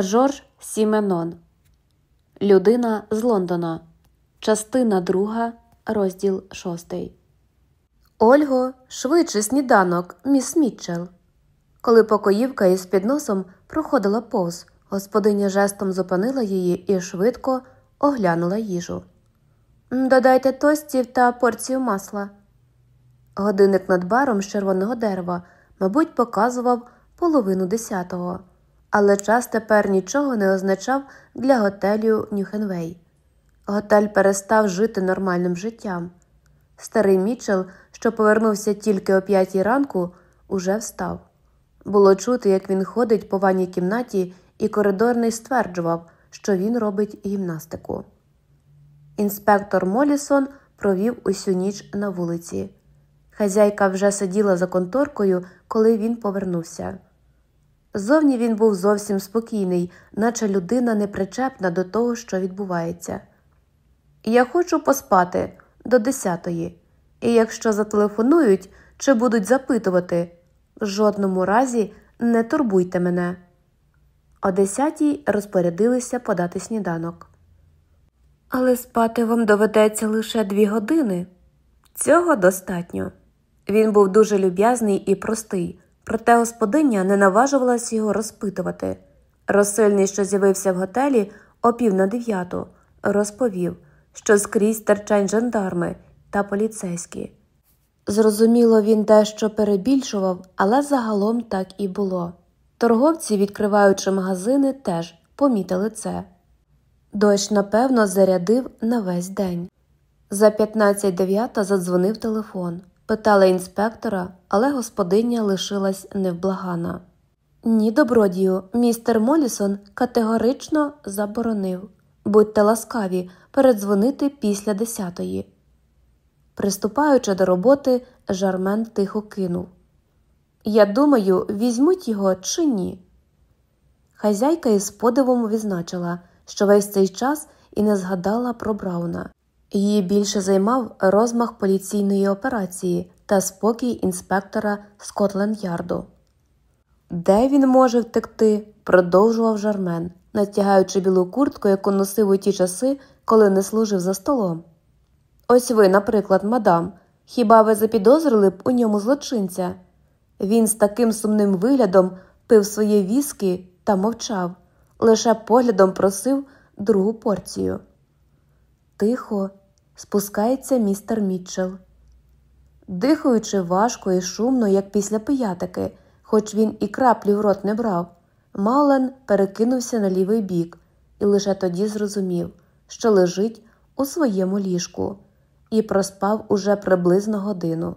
Жорж Сіменон Людина з Лондона. Частина 2, розділ 6. Ольго, швидше сніданок, міс Мітчелл. Коли покоївка із підносом проходила повз, господиня жестом зупинила її і швидко оглянула їжу. Додайте тостів та порцію масла. Годинник над баром з червоного дерева, мабуть, показував половину десятого, але час тепер нічого не означав для готелю Нюхенвей. Готель перестав жити нормальним життям. Старий Мічел, що повернувся тільки о п'ятій ранку, уже встав. Було чути, як він ходить по ванній кімнаті, і коридорний стверджував, що він робить гімнастику. Інспектор Молісон провів усю ніч на вулиці. Хазяйка вже сиділа за конторкою, коли він повернувся. Зовні він був зовсім спокійний, наче людина непричепна до того, що відбувається. Я хочу поспати до десятої, і якщо зателефонують чи будуть запитувати, в жодному разі не турбуйте мене. О десятій розпорядилися подати сніданок. Але спати вам доведеться лише дві години. Цього достатньо. Він був дуже люб'язний і простий, проте господиня не наважувалась його розпитувати. Розсильний, що з'явився в готелі о пів на дев'яту, розповів, що скрізь терчать жандарми та поліцейські. Зрозуміло, він дещо перебільшував, але загалом так і було. Торговці, відкриваючи магазини, теж помітили це. Дощ, напевно, зарядив на весь день. За 15 дев'ята задзвонив телефон. Питала інспектора, але господиня лишилась невблагана. Ні, добродію, містер Молісон категорично заборонив будьте ласкаві передзвонити після десятої. Приступаючи до роботи, жармен тихо кинув Я думаю, візьмуть його чи ні. Хазяйка із подивом відзначила, що весь цей час і не згадала про Брауна. Її більше займав розмах поліційної операції та спокій інспектора Скотленд-Ярду. Де він може втекти? продовжував жармен, натягаючи білу куртку, яку носив у ті часи, коли не служив за столом. Ось ви, наприклад, мадам, хіба ви запідозрили б у ньому злочинця? Він з таким сумним виглядом пив своє віскі та мовчав, лише поглядом просив другу порцію. Тихо, спускається містер Мітчелл. Дихаючи важко і шумно, як після пиятики, хоч він і краплі в рот не брав, Маулен перекинувся на лівий бік і лише тоді зрозумів, що лежить у своєму ліжку, і проспав уже приблизно годину.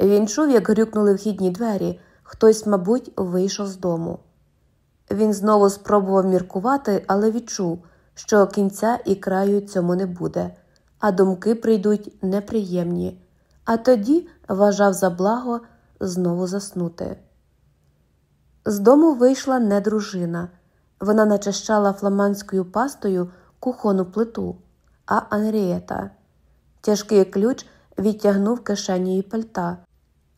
Він чув, як грюкнули вхідні двері, хтось, мабуть, вийшов з дому. Він знову спробував міркувати, але відчув, що кінця і краю цьому не буде, а думки прийдуть неприємні, а тоді вважав за благо знову заснути. З дому вийшла не дружина. Вона начищала фламандською пастою кухону плиту, а Анрієта. Тяжкий ключ відтягнув кишеню її пальта.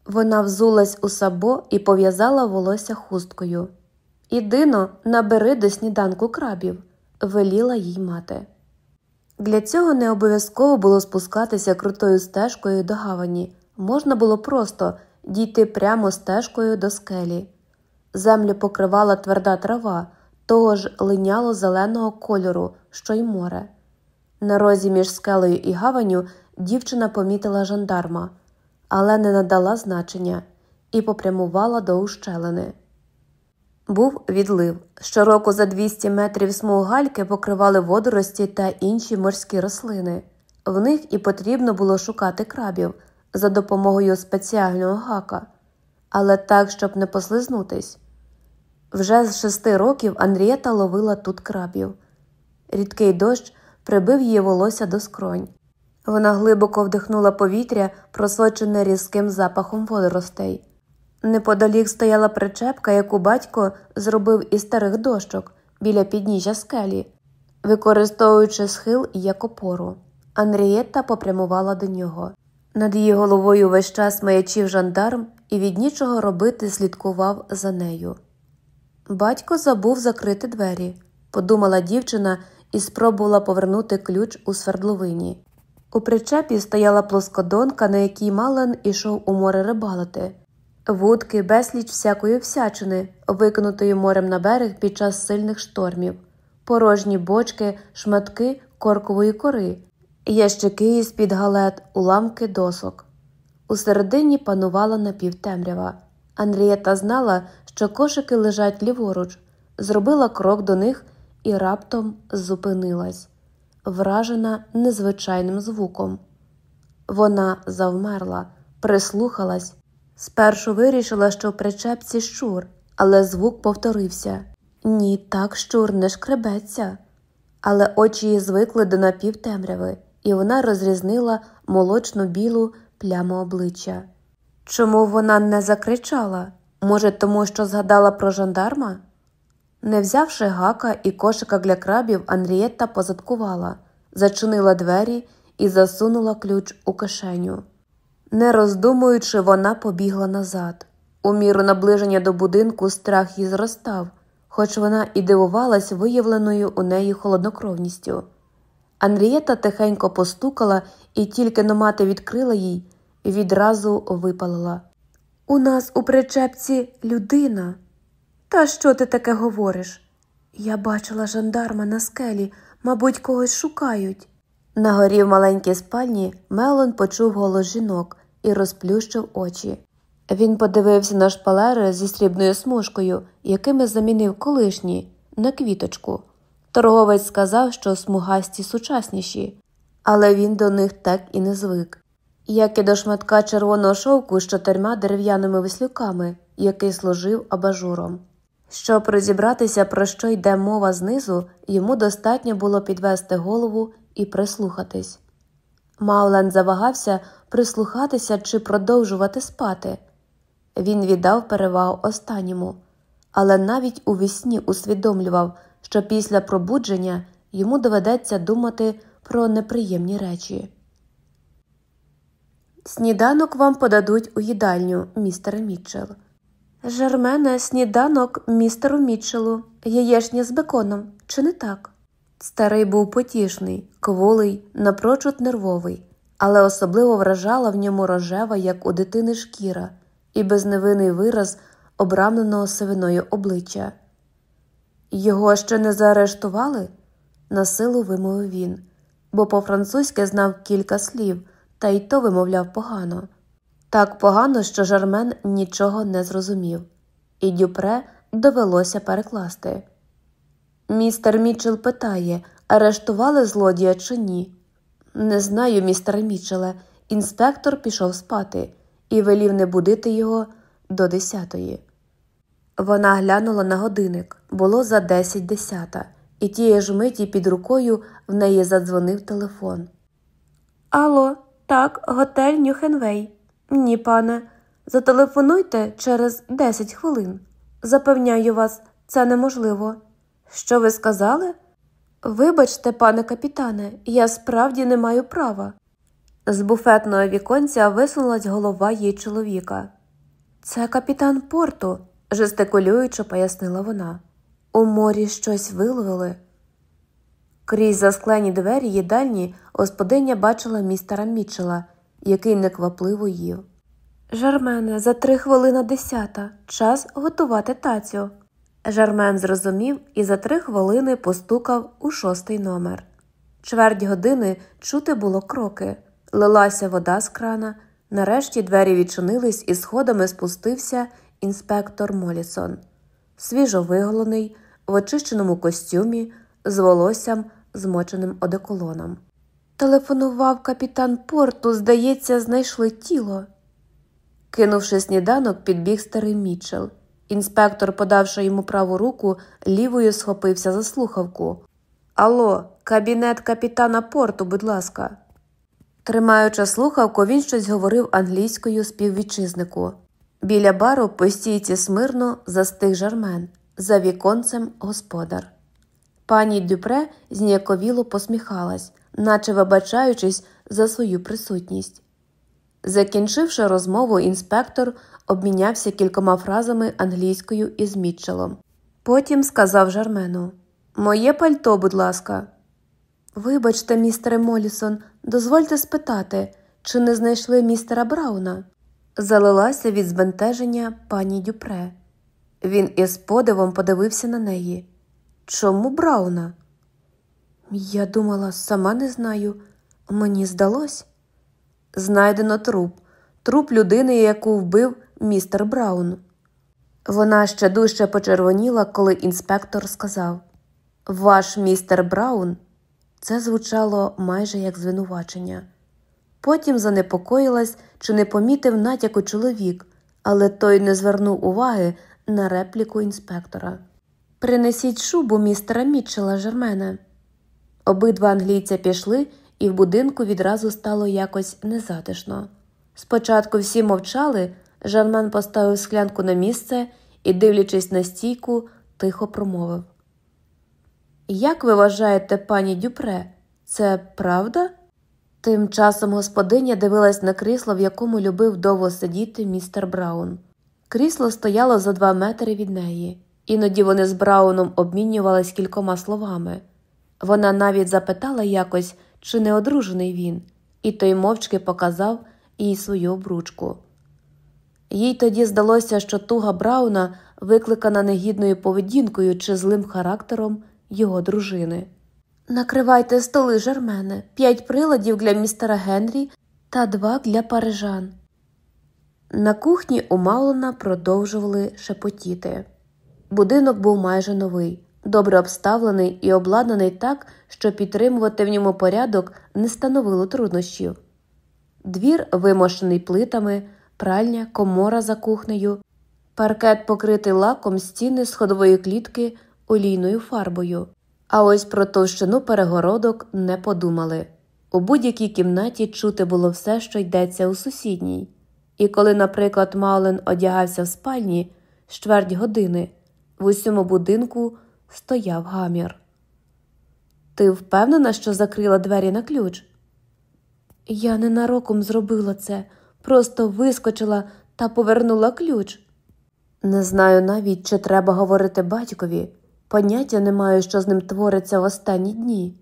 Вона взулась у сабо і пов'язала волосся хусткою. Ідино, набери до сніданку крабів, веліла їй мати. Для цього не обов'язково було спускатися крутою стежкою до гавані, можна було просто дійти прямо стежкою до скелі. Землю покривала тверда трава, того ж линяло зеленого кольору, що й море. На розі між скелею і гаваню дівчина помітила жандарма, але не надала значення і попрямувала до ущелини. Був відлив. Щороку за 200 метрів смуг гальки покривали водорості та інші морські рослини. В них і потрібно було шукати крабів за допомогою спеціального гака, але так, щоб не послизнутись. Вже з шести років Анрієта ловила тут крабів. Рідкий дощ прибив її волосся до скронь. Вона глибоко вдихнула повітря, просочене різким запахом водоростей. Неподалік стояла причепка, яку батько зробив із старих дощок біля підніжжя скелі, використовуючи схил як опору. Анрієта попрямувала до нього. Над її головою весь час маячив жандарм і від нічого робити слідкував за нею. Батько забув закрити двері, подумала дівчина і спробувала повернути ключ у свердловині. У причепі стояла плоскодонка, на якій Мален ішов у море рибалити, вудки, безліч всякої всячини, викинутої морем на берег під час сильних штормів, порожні бочки, шматки коркової кори, ящики із під галет, уламки досок. У середині панувала напівтемрява. Андрієта знала, що кошики лежать ліворуч, зробила крок до них і раптом зупинилась, вражена незвичайним звуком. Вона завмерла, прислухалась. Спершу вирішила, що в причепці щур, але звук повторився ні, так щур не шкребеться. Але очі її звикли до напівтемряви, і вона розрізнила молочно білу пляму обличчя. Чому вона не закричала? Може, тому що згадала про жандарма? Не взявши гака і кошика для крабів, Анрієтта позадкувала, зачинила двері і засунула ключ у кишеню. Не роздумуючи, вона побігла назад. У міру наближення до будинку страх її зростав, хоч вона і дивувалась виявленою у неї холоднокровністю. Анрієта тихенько постукала і тільки но мати відкрила їй, відразу випалила. У нас у причепці людина. Та що ти таке говориш? Я бачила жандарма на скелі, мабуть, когось шукають. На горі в маленькій спальні Мелон почув голос жінок і розплющив очі. Він подивився на шпалери зі срібною смужкою, якими замінив колишні, на квіточку. Торговець сказав, що смугасті сучасніші, але він до них так і не звик. Як і до шматка червоного шовку з чотирма дерев'яними веслюками, який служив абажуром. Щоб розібратися, про що йде мова знизу, йому достатньо було підвести голову і прислухатись. Маулен завагався прислухатися чи продовжувати спати. Він віддав перевагу останньому, але навіть у вісні усвідомлював, що після пробудження йому доведеться думати про неприємні речі. Сніданок вам подадуть у їдальню, містере Мітчелл. Жермене, сніданок містеру Мітчелу, яєшня з беконом, чи не так? Старий був потішний, кволий, напрочуд нервовий, але особливо вражала в ньому рожева, як у дитини шкіра, і безневинний вираз обрамленого сивиною обличчя. Його ще не заарештували? насилу вимовив він, бо по-французьки знав кілька слів, та й то вимовляв погано. Так погано, що Жармен нічого не зрозумів, і Дюпре довелося перекласти. Містер Мічел питає, арештували злодія чи ні? Не знаю, містере Мічеле. Інспектор пішов спати і велів не будити його до десятої. Вона глянула на годинник було за десять десята, і тієї ж миті під рукою в неї задзвонив телефон. Алло, так, готель Нюхенвей. Ні, пане, зателефонуйте через десять хвилин. Запевняю вас, це неможливо. Що ви сказали? Вибачте, пане капітане, я справді не маю права. З буфетного віконця висунулась голова її чоловіка. Це капітан порту, жестикулюючи, пояснила вона. У морі щось виловили. Крізь засклені двері їдальні господиня бачила містера Мітчела, який неквапливо їв. Жармене, за три хвилини десята. Час готувати тацю. Жармен зрозумів і за три хвилини постукав у шостий номер. Чверть години чути було кроки, лилася вода з крана. Нарешті двері відчинились і сходами спустився інспектор Молісон, свіжовиголений, в очищеному костюмі, з волоссям, змоченим одеколоном. Телефонував капітан порту, здається, знайшли тіло. Кинувши сніданок, підбіг старий Мітчел. Інспектор, подавши йому праву руку, лівою схопився за слухавку. Алло, кабінет капітана порту, будь ласка. Тримаючи слухавку, він щось говорив англійською співвітчизнику. Біля бару по стійці смирно застиг жармен, за віконцем господар. Пані Дюпре зніяковіло посміхалась, наче вибачаючись за свою присутність. Закінчивши розмову, інспектор обмінявся кількома фразами англійською із Мітчелом. Потім сказав Жармену Моє пальто, будь ласка. Вибачте, містере Молісон, дозвольте спитати, чи не знайшли містера Брауна? Залилася від збентеження пані Дюпре. Він із подивом подивився на неї. Чому Брауна? Я думала, сама не знаю. Мені здалось. Знайдено труп, труп людини, яку вбив містер Браун. Вона ще дужче почервоніла, коли інспектор сказав Ваш містер Браун. Це звучало майже як звинувачення. Потім занепокоїлась, чи не помітив натяку чоловік, але той не звернув уваги на репліку інспектора. Принесіть шубу містера Мітчела Жермене. Обидва англійця пішли, і в будинку відразу стало якось незатишно. Спочатку всі мовчали, Жермен поставив склянку на місце і, дивлячись на стійку, тихо промовив. Як ви вважаєте, пані Дюпре, це правда? Тим часом господиня дивилась на крісло, в якому любив довго сидіти містер Браун. Крісло стояло за два метри від неї, іноді вони з Брауном обмінювались кількома словами. Вона навіть запитала якось, чи не одружений він, і той мовчки показав їй свою обручку. Їй тоді здалося, що туга Брауна викликана негідною поведінкою чи злим характером його дружини. Накривайте столи, Жермене, п'ять приладів для містера Генрі та два для парижан. На кухні у Маулена продовжували шепотіти. Будинок був майже новий, добре обставлений і обладнаний так, що підтримувати в ньому порядок не становило труднощів. Двір вимощений плитами, пральня, комора за кухнею, паркет покритий лаком стіни з ходової клітки олійною фарбою. А ось про товщину перегородок не подумали. У будь-якій кімнаті чути було все, що йдеться у сусідній. І коли, наприклад, Маулен одягався в спальні з чверть години, в усьому будинку стояв гамір. Ти впевнена, що закрила двері на ключ? Я ненароком зробила це, просто вискочила та повернула ключ. Не знаю навіть, чи треба говорити батькові. Поняття не маю, що з ним твориться в останні дні.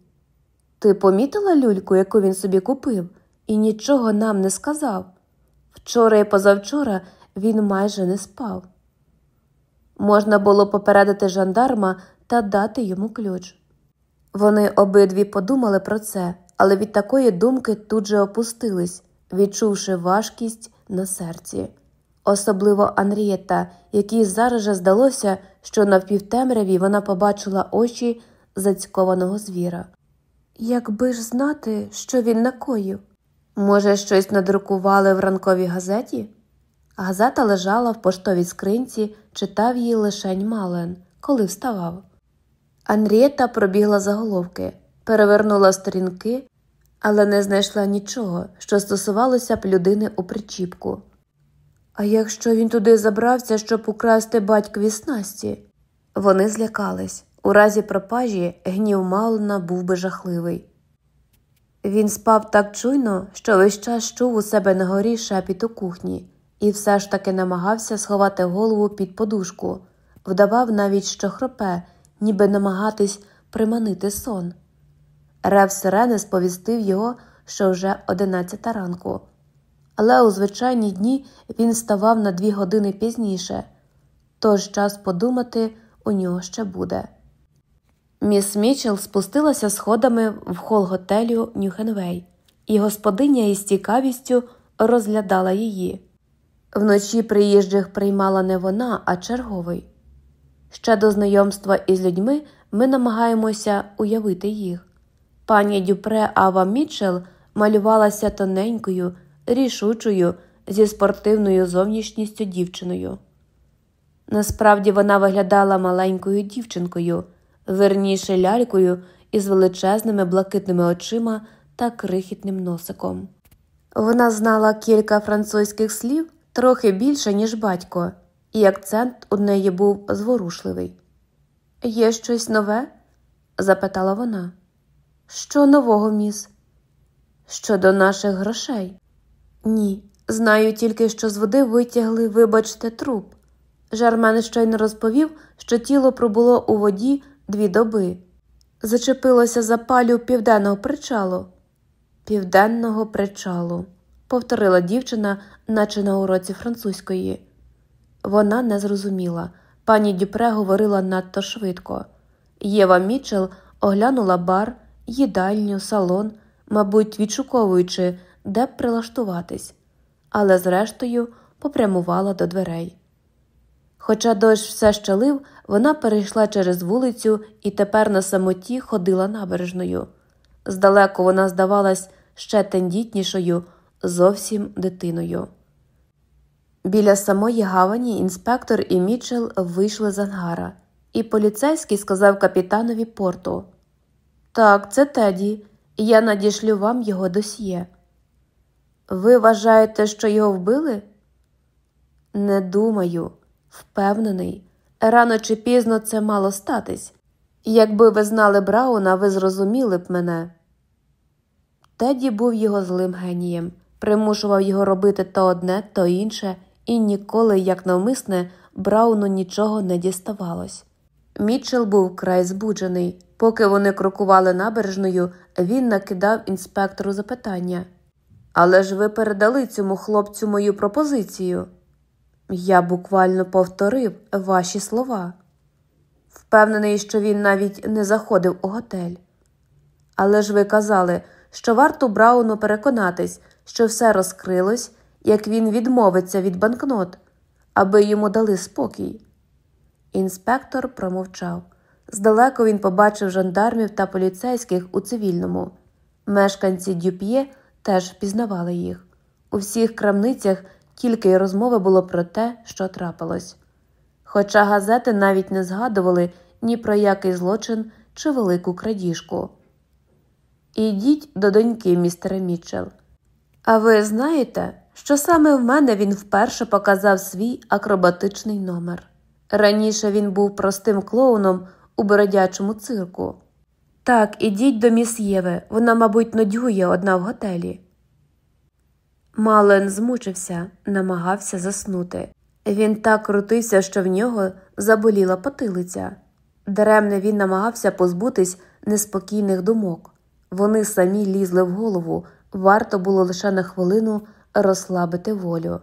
Ти помітила люльку, яку він собі купив, і нічого нам не сказав. Вчора і позавчора він майже не спав. Можна було попередити жандарма та дати йому ключ. Вони обидві подумали про це, але від такої думки тут же опустились, відчувши важкість на серці особливо Анрієта, якій зараз же здалося, що на впівтемряві вона побачила очі зацькованого звіра. Якби ж знати, що він накоїв. Може, щось надрукували в ранковій газеті? Газета лежала в поштовій скринці, читав її лишень Мален, коли вставав. Анрієта пробігла заголовки, перевернула сторінки, але не знайшла нічого, що стосувалося б людини у причіпку. А якщо він туди забрався, щоб украсти батькові снасті? Вони злякались. У разі пропажі гнів Маулена був би жахливий. Він спав так чуйно, що весь час чув у себе на горі шепіт у кухні, і все ж таки намагався сховати голову під подушку, вдавав навіть, що хропе, ніби намагатись приманити сон. Рев сирени сповістив його, що вже одинадцята ранку але у звичайні дні він ставав на дві години пізніше, тож час подумати у нього ще буде. Міс Мічел спустилася сходами в хол готелю Нюхенвей, і господиня із цікавістю розглядала її. Вночі приїжджих приймала не вона, а черговий. Ще до знайомства із людьми ми намагаємося уявити їх. Пані Дюпре Ава Мічел малювалася тоненькою рішучою зі спортивною зовнішністю дівчиною. Насправді вона виглядала маленькою дівчинкою, верніше лялькою із величезними блакитними очима та крихітним носиком. Вона знала кілька французьких слів трохи більше, ніж батько, і акцент у неї був зворушливий. Є щось нове? запитала вона. Що нового, міс? Щодо наших грошей. Ні, знаю тільки, що з води витягли, вибачте, труп. Жармен щойно розповів, що тіло пробуло у воді дві доби. Зачепилося за палю південного причалу. Південного причалу, повторила дівчина, наче на уроці французької. Вона не зрозуміла. Пані Дюпре говорила надто швидко. Єва Мічел оглянула бар, їдальню, салон, мабуть, відшуковуючи, де б прилаштуватись, але зрештою попрямувала до дверей. Хоча дощ все ще лив, вона перейшла через вулицю і тепер на самоті ходила набережною. Здалеку вона здавалась ще тендітнішою, зовсім дитиною. Біля самої гавані інспектор і Мічел вийшли з ангара, і поліцейський сказав капітанові порту Так, це Теді, я надішлю вам його досьє. Ви вважаєте, що його вбили? Не думаю, впевнений, рано чи пізно це мало статись. Якби ви знали Брауна, ви зрозуміли б мене. Теді був його злим генієм, примушував його робити то одне, то інше, і ніколи, як навмисне, Брауну нічого не діставалось. Мітчел був край збуджений. Поки вони крокували набережною, він накидав інспектору запитання. Але ж ви передали цьому хлопцю мою пропозицію. Я буквально повторив ваші слова. Впевнений, що він навіть не заходив у готель. Але ж ви казали, що варто Брауну переконатись, що все розкрилось, як він відмовиться від банкнот, аби йому дали спокій. Інспектор промовчав. Здалеку він побачив жандармів та поліцейських у цивільному. Мешканці Дюп'є теж впізнавали їх. У всіх крамницях тільки й розмови було про те, що трапилось. Хоча газети навіть не згадували ні про який злочин чи велику крадіжку. Ідіть до доньки, містере Мітчелл. А ви знаєте, що саме в мене він вперше показав свій акробатичний номер. Раніше він був простим клоуном у бородячому цирку. Так, ідіть до міс Єви, вона, мабуть, нудьгує одна в готелі. Мален змучився, намагався заснути. Він так крутився, що в нього заболіла потилиця. Даремне він намагався позбутись неспокійних думок. Вони самі лізли в голову, варто було лише на хвилину розслабити волю.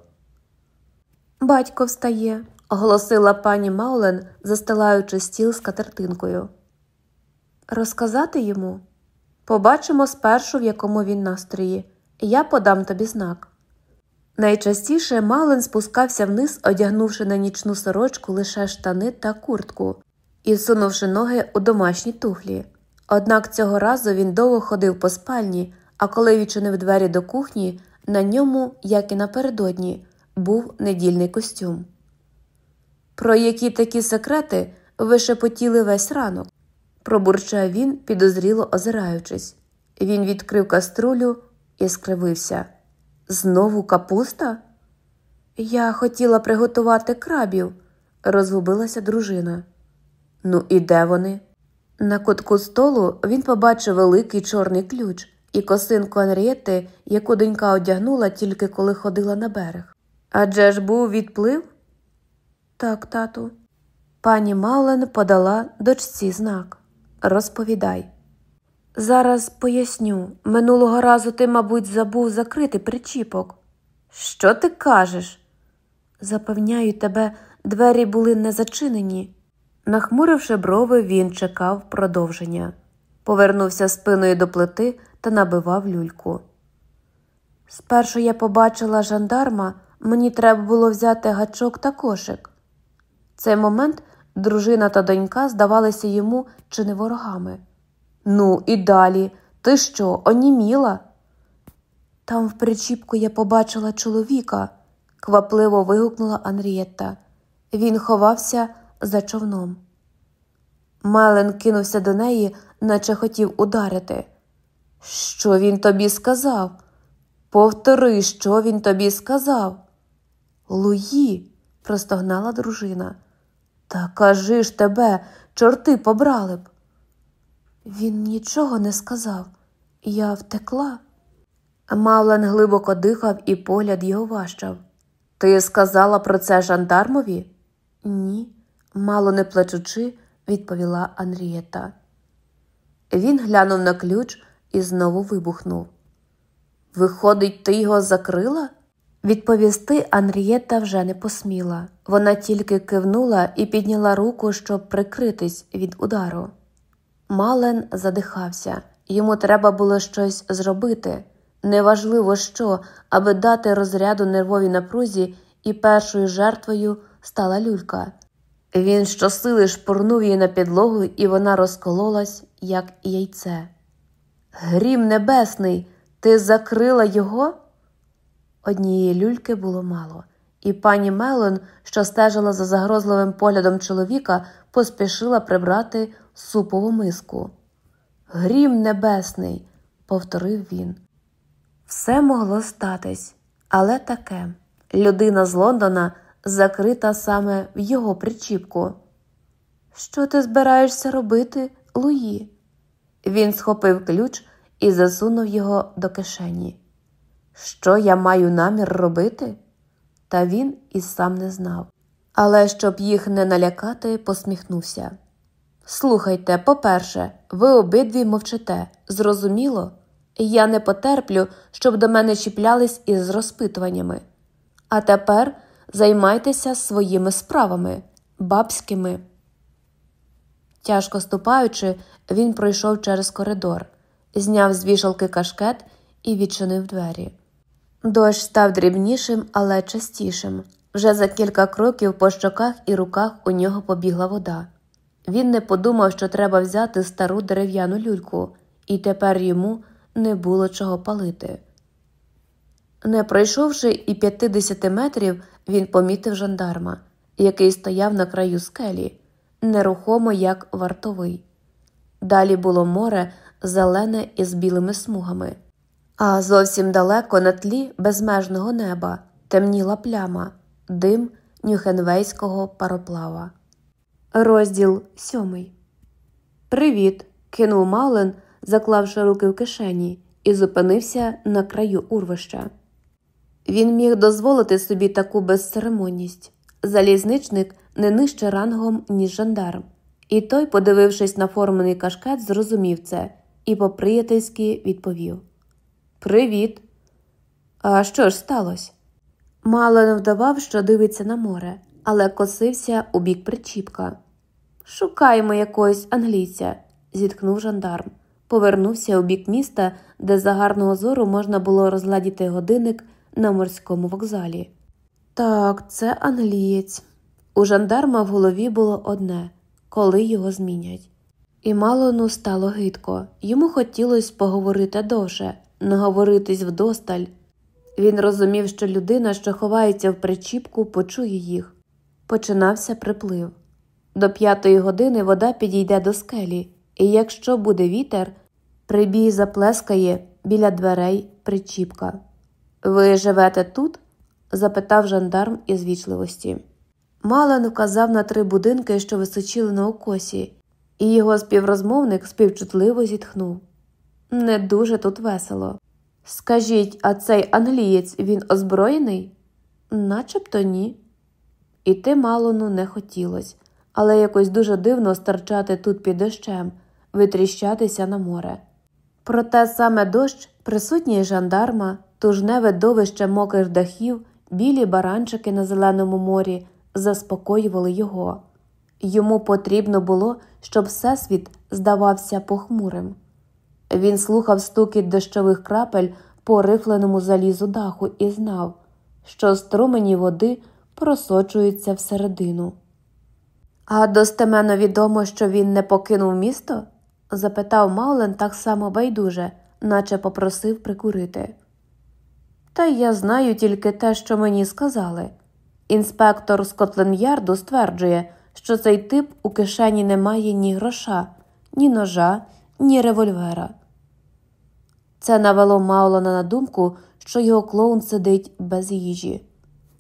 Батько встає, оголосила пані Маулен, застилаючи стіл з катертинкою. Розказати йому? Побачимо спершу, в якому він настрої. Я подам тобі знак. Найчастіше Мален спускався вниз, одягнувши на нічну сорочку лише штани та куртку і сунувши ноги у домашні туфлі. Однак цього разу він довго ходив по спальні, а коли відчинив двері до кухні, на ньому, як і напередодні, був недільний костюм. Про які такі секрети ви шепотіли весь ранок, пробурчав він, підозріло озираючись. Він відкрив каструлю і скривився. Знову капуста? Я хотіла приготувати крабів, розгубилася дружина. Ну, і де вони? На кутку столу він побачив великий чорний ключ і косинку Анрієти, яку донька одягнула тільки коли ходила на берег. Адже ж був відплив? Так, тату. Пані Маулен подала дочці знак. Розповідай. Зараз поясню. Минулого разу ти, мабуть, забув закрити причіпок. Що ти кажеш? Запевняю тебе, двері були не зачинені. Нахмуривши брови, він чекав продовження, повернувся спиною до плити та набивав люльку. Спершу я побачила жандарма, мені треба було взяти гачок та кошик. Цей момент дружина та донька здавалися йому чи не ворогами. Ну, і далі. Ти що, оніміла? Там в причіпку я побачила чоловіка, квапливо вигукнула Анрієтта. Він ховався за човном. Мелен кинувся до неї, наче хотів ударити. Що він тобі сказав? Повтори, що він тобі сказав. Луї, простогнала дружина. Та кажи ж тебе, чорти побрали б. Він нічого не сказав. Я втекла. Мавлен глибоко дихав, і погляд його важчав. Ти сказала про це жандармові? Ні, мало не плачучи, відповіла Анрієта. Він глянув на ключ і знову вибухнув. Виходить, ти його закрила? Відповісти Анрієта вже не посміла. Вона тільки кивнула і підняла руку, щоб прикритись від удару. Мален задихався, йому треба було щось зробити. Неважливо що, аби дати розряду нервовій напрузі, і першою жертвою стала люлька. Він щосили шпурнув її на підлогу, і вона розкололась, як яйце. Грім небесний, ти закрила його? Однієї люльки було мало, і пані Мелон, що стежила за загрозливим поглядом чоловіка, поспішила прибрати супову миску. Грім небесний, повторив він. Все могло статись, але таке людина з Лондона закрита саме в його причіпку. Що ти збираєшся робити, Луї? Він схопив ключ і засунув його до кишені. Що я маю намір робити? Та він і сам не знав. Але щоб їх не налякати, посміхнувся. Слухайте, по-перше, ви обидві мовчите. Зрозуміло? Я не потерплю, щоб до мене чіплялись із розпитуваннями. А тепер займайтеся своїми справами, бабськими. Тяжко ступаючи, він пройшов через коридор, зняв з вішалки кашкет і відчинив двері. Дощ став дрібнішим, але частішим. Вже за кілька кроків по щоках і руках у нього побігла вода. Він не подумав, що треба взяти стару дерев'яну люльку, і тепер йому не було чого палити. Не пройшовши і 50 метрів, він помітив жандарма, який стояв на краю скелі, нерухомо як вартовий. Далі було море, зелене із білими смугами, а зовсім далеко на тлі безмежного неба темніла пляма, дим нюхенвейського пароплава. Розділ сьомий. Привіт. кинув Маулен, заклавши руки в кишені, і зупинився на краю урвища. Він міг дозволити собі таку безцеремонність. Залізничник не нижче рангом, ніж жандарм, і той, подивившись на формений кашкет, зрозумів це і по-приятельськи відповів: Привіт. А що ж сталося? Мало не вдавав, що дивиться на море, але косився у бік причіпка. Шукаємо якогось англійця, зіткнув жандарм. Повернувся у бік міста, де за гарного зору можна було розгладіти годинник на морському вокзалі. Так, це англієць. У жандарма в голові було одне коли його змінять. І Малону стало гидко. Йому хотілося поговорити довше, наговоритись вдосталь. Він розумів, що людина, що ховається в причіпку, почує їх. Починався приплив. До п'ятої години вода підійде до скелі, і якщо буде вітер, прибій заплескає біля дверей причіпка. Ви живете тут? запитав жандарм із вічливості. Мален вказав на три будинки, що височили на окосі, і його співрозмовник співчутливо зітхнув. Не дуже тут весело. Скажіть, а цей англієць він озброєний? Начебто ні. Іти Малону не хотілося, але якось дуже дивно старчати тут під дощем, витріщатися на море. Проте саме дощ, присутній жандарма, тужне видовище мокрих дахів, білі баранчики на зеленому морі заспокоювали його. Йому потрібно було, щоб всесвіт здавався похмурим. Він слухав стукіт дощових крапель по рифленому залізу даху і знав, що струмені води просочуються всередину. А достеменно відомо, що він не покинув місто? запитав Маулен так само байдуже, наче попросив прикурити. Та я знаю тільки те, що мені сказали. Інспектор Скотленд-Ярду стверджує, що цей тип у кишені не має ні гроша, ні ножа, ні револьвера. Це навело Маулена на думку, що його клоун сидить без їжі.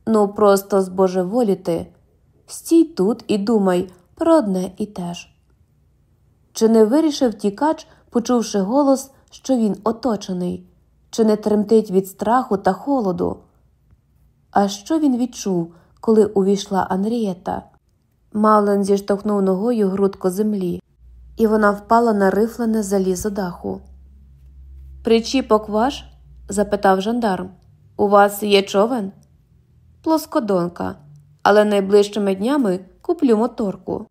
Ну, просто збожеволіти. Стій тут і думай про одне і те ж. Чи не вирішив тікач, почувши голос, що він оточений, чи не тремтить від страху та холоду? А що він відчув, коли увійшла Анрієта? Мавлен зіштовхнув ногою грудку землі, і вона впала на рифлене залізо даху. Причіпок ваш? запитав жандарм. У вас є човен? Плоскодонка, але найближчими днями куплю моторку.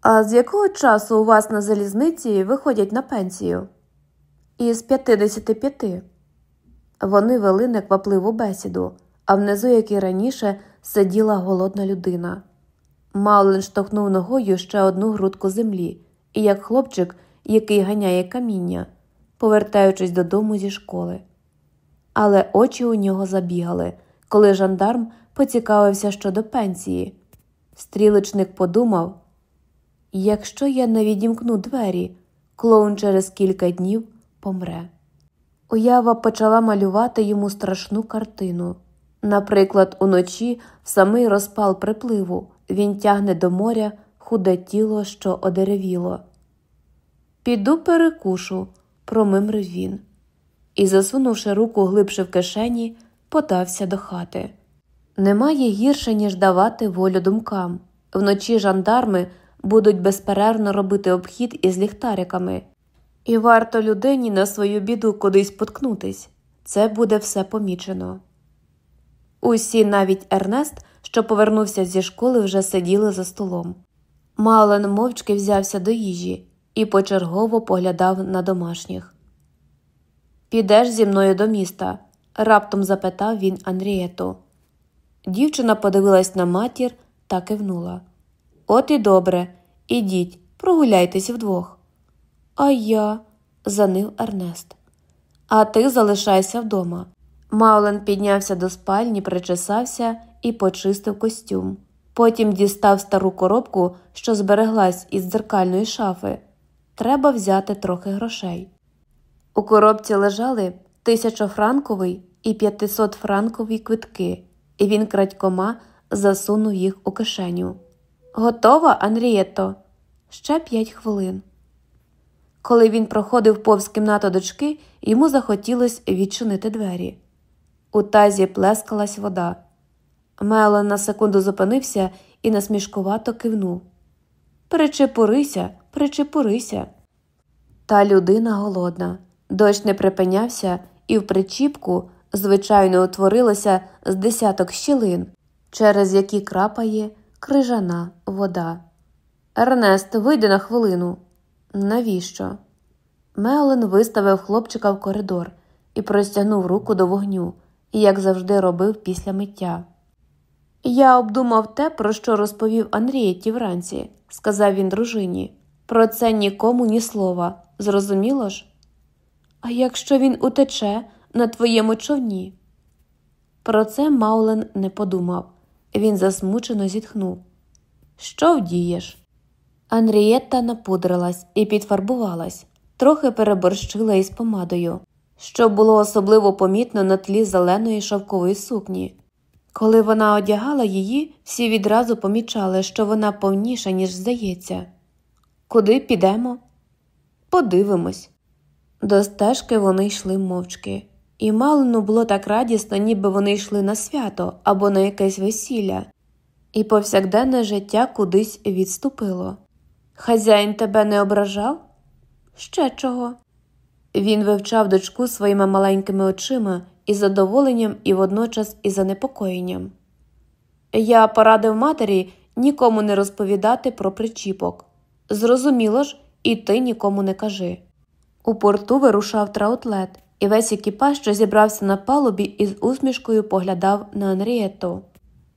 А з якого часу у вас на залізниці виходять на пенсію? Із 55. Вони вели неквапливу бесіду, а внизу, як і раніше, сиділа голодна людина. Маулен штовхнув ногою ще одну грудку землі, і як хлопчик, який ганяє каміння, повертаючись додому зі школи. Але очі у нього забігали, коли жандарм поцікавився щодо пенсії. Стрілочник подумав якщо я не відімкну двері, клоун через кілька днів помре. Уява почала малювати йому страшну картину. Наприклад, уночі, в самий розпал припливу, він тягне до моря худе тіло, що одеревіло. Піду перекушу, промимрив він, і, засунувши руку глибше в кишені, подався до хати. Немає гірше, ніж давати волю думкам. Вночі жандарми будуть безперервно робити обхід із ліхтариками, і варто людині на свою біду кудись поткнутись це буде все помічено. Усі, навіть Ернест, що повернувся зі школи, вже сиділи за столом. Мален мовчки взявся до їжі і почергово поглядав на домашніх. Підеш зі мною до міста? раптом запитав він Анрієту. Дівчина подивилась на матір та кивнула. От і добре, ідіть, прогуляйтесь вдвох. А я, занив Ернест. А ти залишайся вдома. Маулен піднявся до спальні, причесався і почистив костюм. Потім дістав стару коробку, що збереглась із дзеркальної шафи. Треба взяти трохи грошей. У коробці лежали тисячофранковий і п'ятисотфранкові квитки, і він крадькома засунув їх у кишеню. Готова, Анрієто? Ще п'ять хвилин. Коли він проходив повз кімнату дочки, йому захотілося відчинити двері. У тазі плескалась вода. Мелон на секунду зупинився і насмішкувато кивнув. Причепурися, причепурися. Та людина голодна. Дощ не припинявся, і в причіпку, звичайно, утворилося з десяток щілин, через які крапає крижана вода. Ернест, вийди на хвилину. Навіщо? Мелен виставив хлопчика в коридор і простягнув руку до вогню, як завжди робив після миття. Я обдумав те, про що розповів Андрієті вранці, сказав він дружині. Про це нікому ні слова. Зрозуміло ж? А якщо він утече на твоєму човні? Про це Маулен не подумав. Він засмучено зітхнув. Що вдієш? Анрієтта напудрилась і підфарбувалась, трохи переборщила із помадою, що було особливо помітно на тлі зеленої шовкової сукні. Коли вона одягала її, всі відразу помічали, що вона повніша, ніж здається. Куди підемо? Подивимось. До стежки вони йшли мовчки, і Малину було так радісно, ніби вони йшли на свято або на якесь весілля, і повсякденне життя кудись відступило. Хазяїн тебе не ображав? Ще чого? Він вивчав дочку своїми маленькими очима із задоволенням і водночас із занепокоєнням. Я порадив матері нікому не розповідати про причіпок. Зрозуміло ж, і ти нікому не кажи. У порту вирушав траутлет, і весь екіпаж, що зібрався на палубі, із усмішкою поглядав на Анрієту.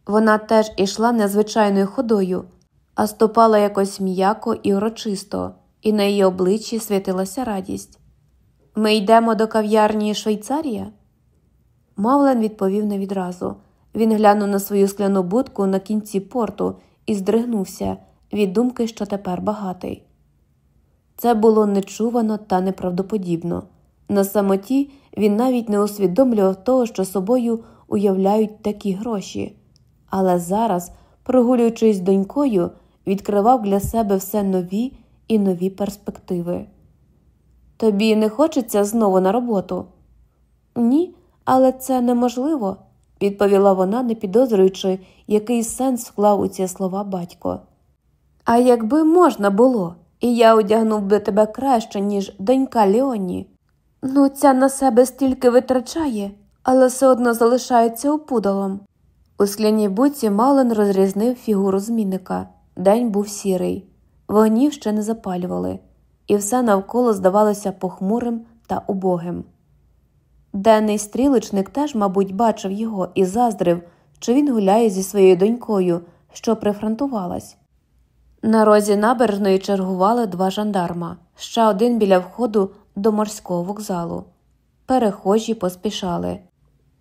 Вона теж ішла незвичайною ходою, а ступала якось м'яко і урочисто, і на її обличчі світилася радість. Ми йдемо до кав'ярні Швейцарія? Мавлен відповів не відразу. Він глянув на свою скляну будку на кінці порту і здригнувся від думки, що тепер багатий. Це було нечувано та неправдоподібно. На самоті він навіть не усвідомлював того, що собою уявляють такі гроші, але зараз, прогулюючись донькою, відкривав для себе все нові і нові перспективи. Тобі не хочеться знову на роботу? Ні, але це неможливо, відповіла вона, не підозрюючи, який сенс вклав у ці слова батько. А якби можна було, і я одягнув би тебе краще, ніж донька Леоні. Ну, ця на себе стільки витрачає, але все одно залишається опудалом. У скляній буці Малин розрізнив фігуру змінника. День був сірий, вогнів ще не запалювали, і все навколо здавалося похмурим та убогим. Денний стрілочник теж, мабуть, бачив його і заздрив, що він гуляє зі своєю донькою, що прифронтувалась. На розі набережної чергували два жандарма, ще один біля входу до морського вокзалу. Перехожі поспішали.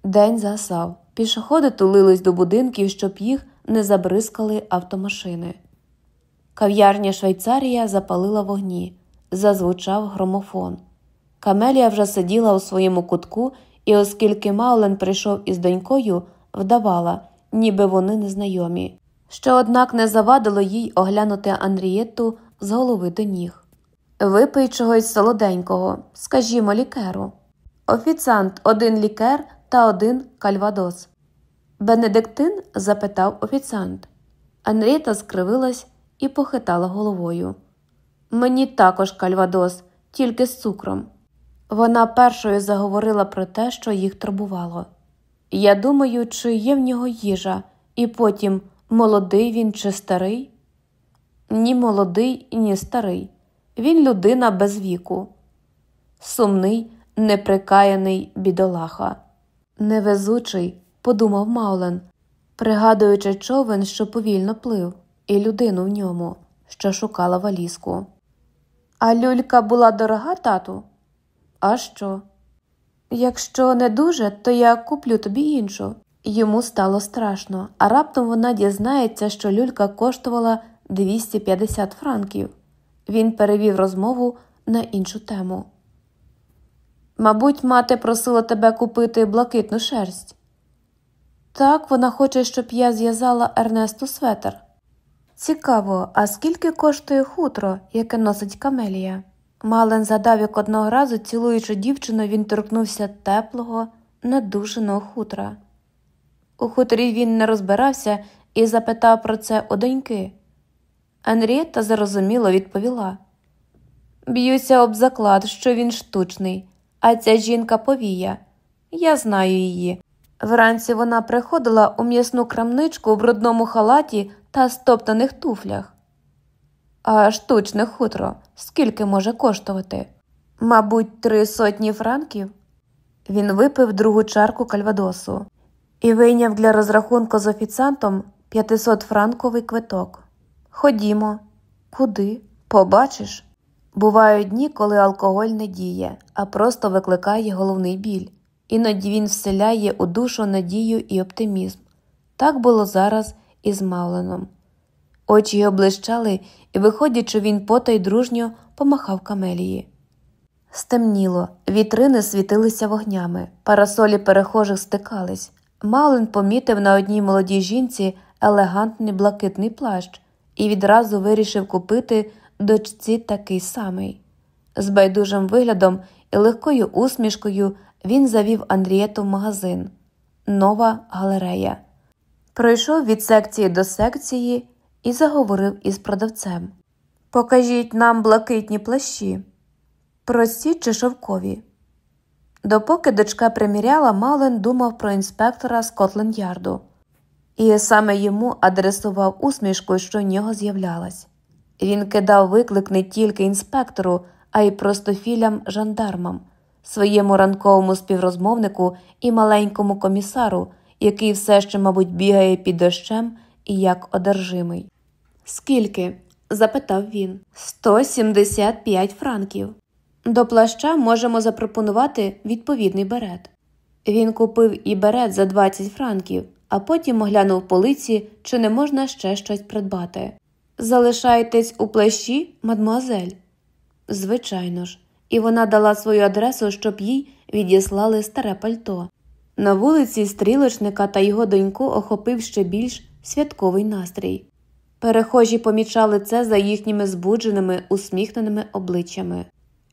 День засав. Пішоходи тулились до будинків, щоб їх не забризкали автомашини. Кав'ярня Швейцарія запалила вогні, зазвучав громофон. Камелія вже сиділа у своєму кутку, і, оскільки Маулен прийшов із донькою, вдавала, ніби вони незнайомі, що, однак, не завадило їй оглянути Андрієтту з голови до ніг. Випий чогось солоденького, скажімо, лікеру. Офіціант один лікер та один кальвадос. Бенедиктин? запитав офіціант. Анрієта скривилась і похитала головою. Мені також кальвадос, тільки з цукром. Вона першою заговорила про те, що їх турбувало. Я думаю, чи є в нього їжа, і потім молодий він чи старий? Ні молодий, ні старий. Він людина без віку. Сумний, неприкаяний бідолаха. Невезучий, подумав Маулен, пригадуючи човен, що повільно плив, і людину в ньому, що шукала валізку. А люлька була дорога, тату? А що? Якщо не дуже, то я куплю тобі іншу. Йому стало страшно, а раптом вона дізнається, що люлька коштувала 250 франків. Він перевів розмову на іншу тему. Мабуть, мати просила тебе купити блакитну шерсть. Так, вона хоче, щоб я зв'язала Ернесту светер. Цікаво, а скільки коштує хутро, яке носить камелія? Мален задав, як одного разу, цілуючи дівчину, він торкнувся теплого, надушеного хутра. У хуторі він не розбирався і запитав про це у доньки. Анрієта зарозуміло відповіла Б'юся об заклад, що він штучний, а ця жінка повія. Я знаю її. Вранці вона приходила у м'ясну крамничку в брудному халаті та стоптаних туфлях. А штучне хутро скільки може коштувати? Мабуть, три сотні франків. Він випив другу чарку кальвадосу і вийняв для розрахунку з офіціантом 500 франковий квиток. Ходімо, куди? Побачиш. Бувають дні, коли алкоголь не діє, а просто викликає головний біль. Іноді він вселяє у душу надію і оптимізм. Так було зараз і з Мауленом. Очі його блищали, і, виходячи, він потай дружньо помахав камелії. Стемніло, вітрини світилися вогнями, парасолі перехожих стикались. Маулен помітив на одній молодій жінці елегантний блакитний плащ і відразу вирішив купити дочці такий самий. З байдужим виглядом і легкою усмішкою він завів Андрієту в магазин. Нова галерея. Пройшов від секції до секції і заговорив із продавцем. Покажіть нам блакитні плащі, прості чи шовкові. Допоки дочка приміряла, Мален думав про інспектора Скотленд Ярду, і саме йому адресував усмішку, що в нього з'являлась. Він кидав виклик не тільки інспектору, а й простофілям жандармам, своєму ранковому співрозмовнику і маленькому комісару, який все ще, мабуть, бігає під дощем як одержимий. Скільки? запитав він. Сто сімдесят п'ять франків. До плаща можемо запропонувати відповідний берет. Він купив і берет за 20 франків, а потім оглянув полиці, чи не можна ще щось придбати. Залишаєтесь у плащі, мадмуазель? Звичайно ж, і вона дала свою адресу, щоб їй відіслали старе пальто. На вулиці стрілочника та його доньку охопив ще більш святковий настрій. Перехожі помічали це за їхніми збудженими, усміхненими обличчями.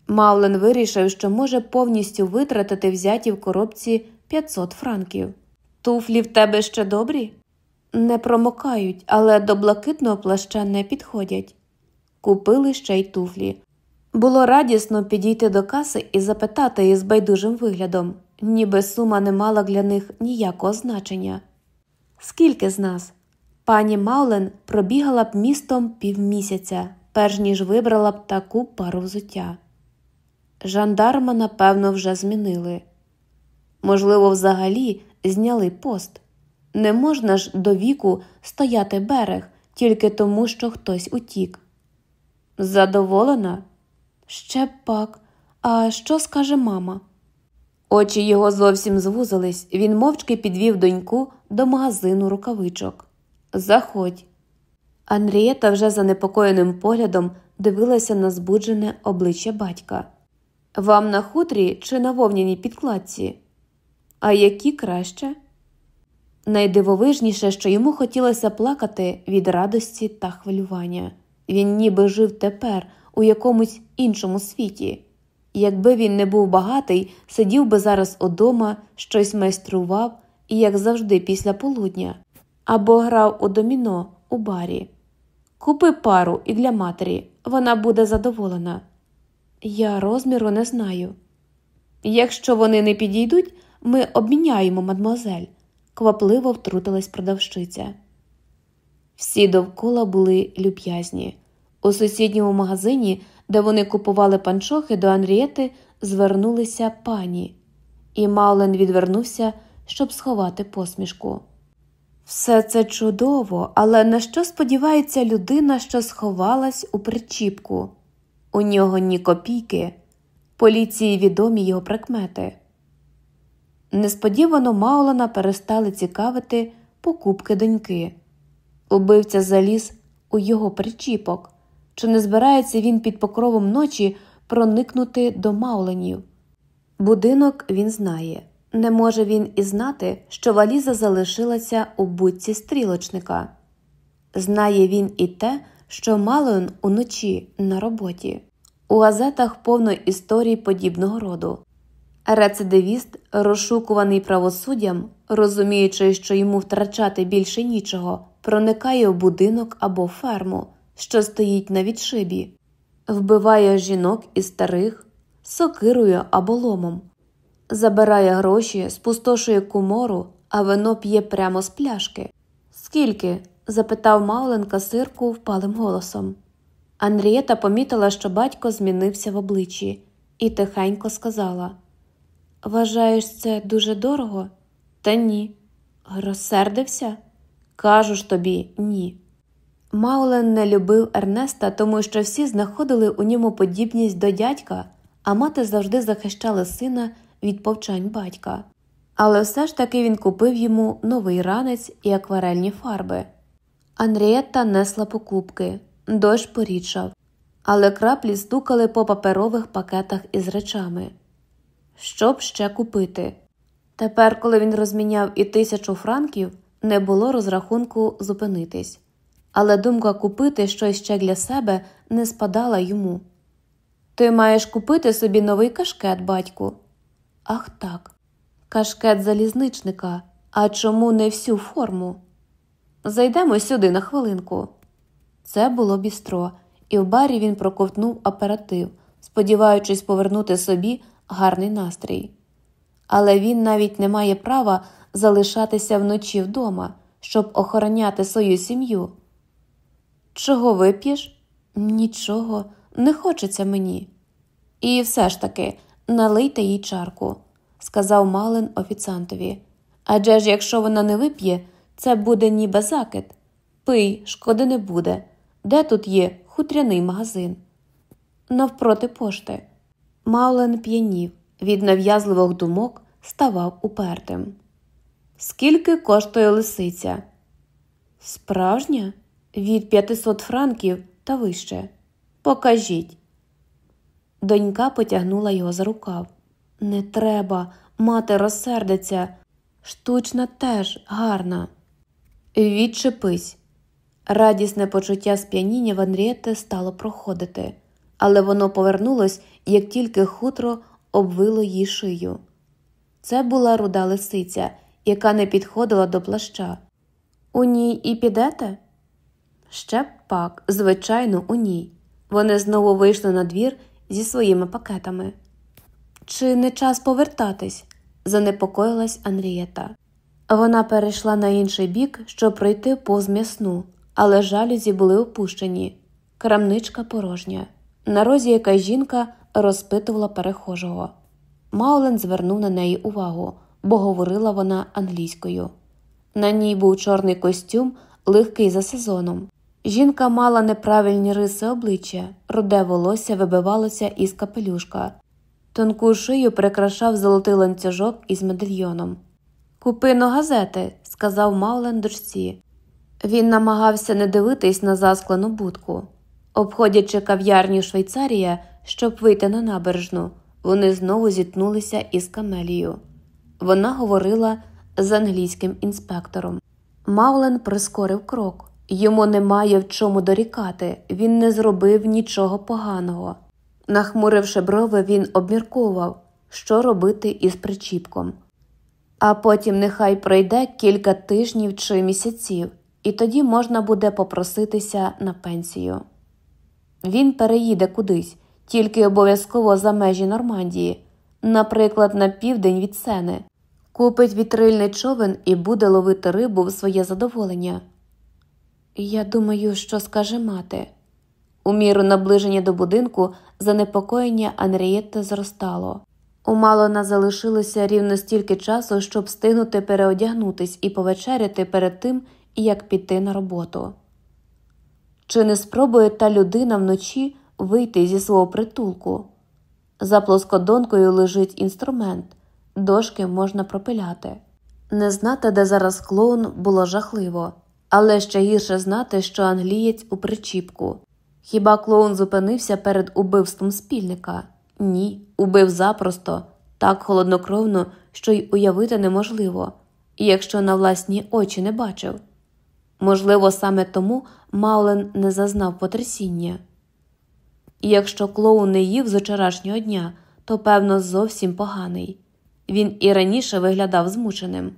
Мавлен вирішив, що може повністю витратити взяті в коробці 500 франків. Туфлі в тебе ще добрі? не промокають, але до блакитного плаща не підходять. Купили ще й туфлі. Було радісно підійти до каси і запитати із байдужим виглядом, ніби сума не мала для них ніякого значення. Скільки з нас? Пані Маулен пробігала б містом півмісяця, перш ніж вибрала б таку пару взуття. Жандарма, напевно, вже змінили. Можливо, взагалі зняли пост. Не можна ж до віку стояти берег тільки тому, що хтось утік. Задоволена? Ще пак. А що скаже мама? Очі його зовсім звузились, він мовчки підвів доньку до магазину рукавичок. Заходь. Анрієта вже занепокоєним поглядом дивилася на збуджене обличчя батька. Вам на хутрі чи на вовняній підкладці? А які краще? Найдивовижніше, що йому хотілося плакати від радості та хвилювання. Він ніби жив тепер у якомусь іншому світі. Якби він не був багатий, сидів би зараз удома, щось майстрував і, як завжди, після полудня, або грав у доміно у барі. Купи пару і для матері, вона буде задоволена. Я розміру не знаю. Якщо вони не підійдуть, ми обміняємо мадмозель, квапливо втрутилась продавщиця. Всі довкола були люб'язні. У сусідньому магазині, де вони купували панчохи до Анрієти, звернулися пані, і Маулен відвернувся, щоб сховати посмішку. Все це чудово, але на що сподівається людина, що сховалась у причіпку? У нього ні копійки, поліції відомі його прикмети. Несподівано Маулена перестали цікавити покупки доньки. Убивця заліз у його причіпок. Чи не збирається він під покровом ночі проникнути до Мауленів? Будинок він знає. Не може він і знати, що валіза залишилася у будці стрілочника. Знає він і те, що Малон уночі на роботі. У газетах повно історій подібного роду. Рецидивіст, розшукуваний правосуддям, розуміючи, що йому втрачати більше нічого, проникає у будинок або ферму, що стоїть на відшибі, вбиває жінок і старих, сокирою або ломом, забирає гроші, спустошує кумору, а вино п'є прямо з пляшки. Скільки? запитав Маулен касирку впалим голосом. Анрієта помітила, що батько змінився в обличчі, і тихенько сказала Вважаєш це дуже дорого? Та ні. Розсердився? Кажу ж тобі, ні. Маулен не любив Ернеста, тому що всі знаходили у ньому подібність до дядька, а мати завжди захищала сина від повчань батька. Але все ж таки він купив йому новий ранець і акварельні фарби. Анрієта несла покупки, дощ порічав, але краплі стукали по паперових пакетах із речами. Що б ще купити? Тепер, коли він розміняв і тисячу франків, не було розрахунку зупинитись, але думка купити щось ще для себе не спадала йому. Ти маєш купити собі новий кашкет, батьку. Ах так, кашкет залізничника. А чому не всю форму? Зайдемо сюди на хвилинку. Це було бістро, і в барі він проковтнув оператив, сподіваючись повернути собі гарний настрій. Але він навіть не має права залишатися вночі вдома, щоб охороняти свою сім'ю. Чого вип'єш? Нічого, не хочеться мені. І все ж таки налийте їй чарку, сказав Малин офіціантові. Адже ж якщо вона не вип'є, це буде ніби закид. Пий, шкоди не буде. Де тут є хутряний магазин? Навпроти пошти. Маулен п'янів, від нав'язливих думок ставав упертим. Скільки коштує лисиця? Справжня? Від 500 франків та вище. Покажіть. Донька потягнула його за рукав. Не треба, мати розсердиться. Штучна теж гарна. Відчепись. Радісне почуття сп'яніння в Анрієте стало проходити, але воно повернулось, як тільки хутро обвило їй шию. Це була руда лисиця, яка не підходила до плаща. У ній і підете? Ще пак, звичайно, у ній. Вони знову вийшли на двір зі своїми пакетами. Чи не час повертатись? занепокоїлась Анрієта. Вона перейшла на інший бік, щоб пройти повз м'ясну, але жалюзі були опущені. Крамничка порожня. На розі якась жінка розпитувала перехожого. Маулен звернув на неї увагу, бо говорила вона англійською. На ній був чорний костюм, легкий за сезоном. Жінка мала неправильні риси обличчя, руде волосся вибивалося із капелюшка. Тонку шию прикрашав золотий ланцюжок із медальйоном. Купи но газети, сказав Маулен дочці. Він намагався не дивитись на засклену будку. Обходячи кав'ярню Швейцарія, щоб вийти на набережну, вони знову зіткнулися із Камелією. Вона говорила з англійським інспектором. Маулен прискорив крок. Йому немає в чому дорікати, він не зробив нічого поганого. Нахмуривши брови, він обмірковував, що робити із причіпком. А потім нехай пройде кілька тижнів чи місяців, і тоді можна буде попроситися на пенсію. Він переїде кудись, тільки обов'язково за межі Нормандії, наприклад, на південь від сени, купить вітрильний човен і буде ловити рибу в своє задоволення. Я думаю, що скаже мати. У міру наближення до будинку занепокоєння Анрієтти зростало. У Малона залишилося рівно стільки часу, щоб встигнути переодягнутись і повечеряти перед тим, як піти на роботу. Чи не спробує та людина вночі вийти зі свого притулку? За плоскодонкою лежить інструмент, дошки можна пропиляти. Не знати, де зараз клоун, було жахливо, але ще гірше знати, що англієць у причіпку. Хіба клоун зупинився перед убивством спільника? Ні, убив запросто, так холоднокровно, що й уявити неможливо, якщо на власні очі не бачив. Можливо, саме тому Маулен не зазнав потрясіння. І якщо клоун не їв з вчорашнього дня, то, певно, зовсім поганий. Він і раніше виглядав змученим.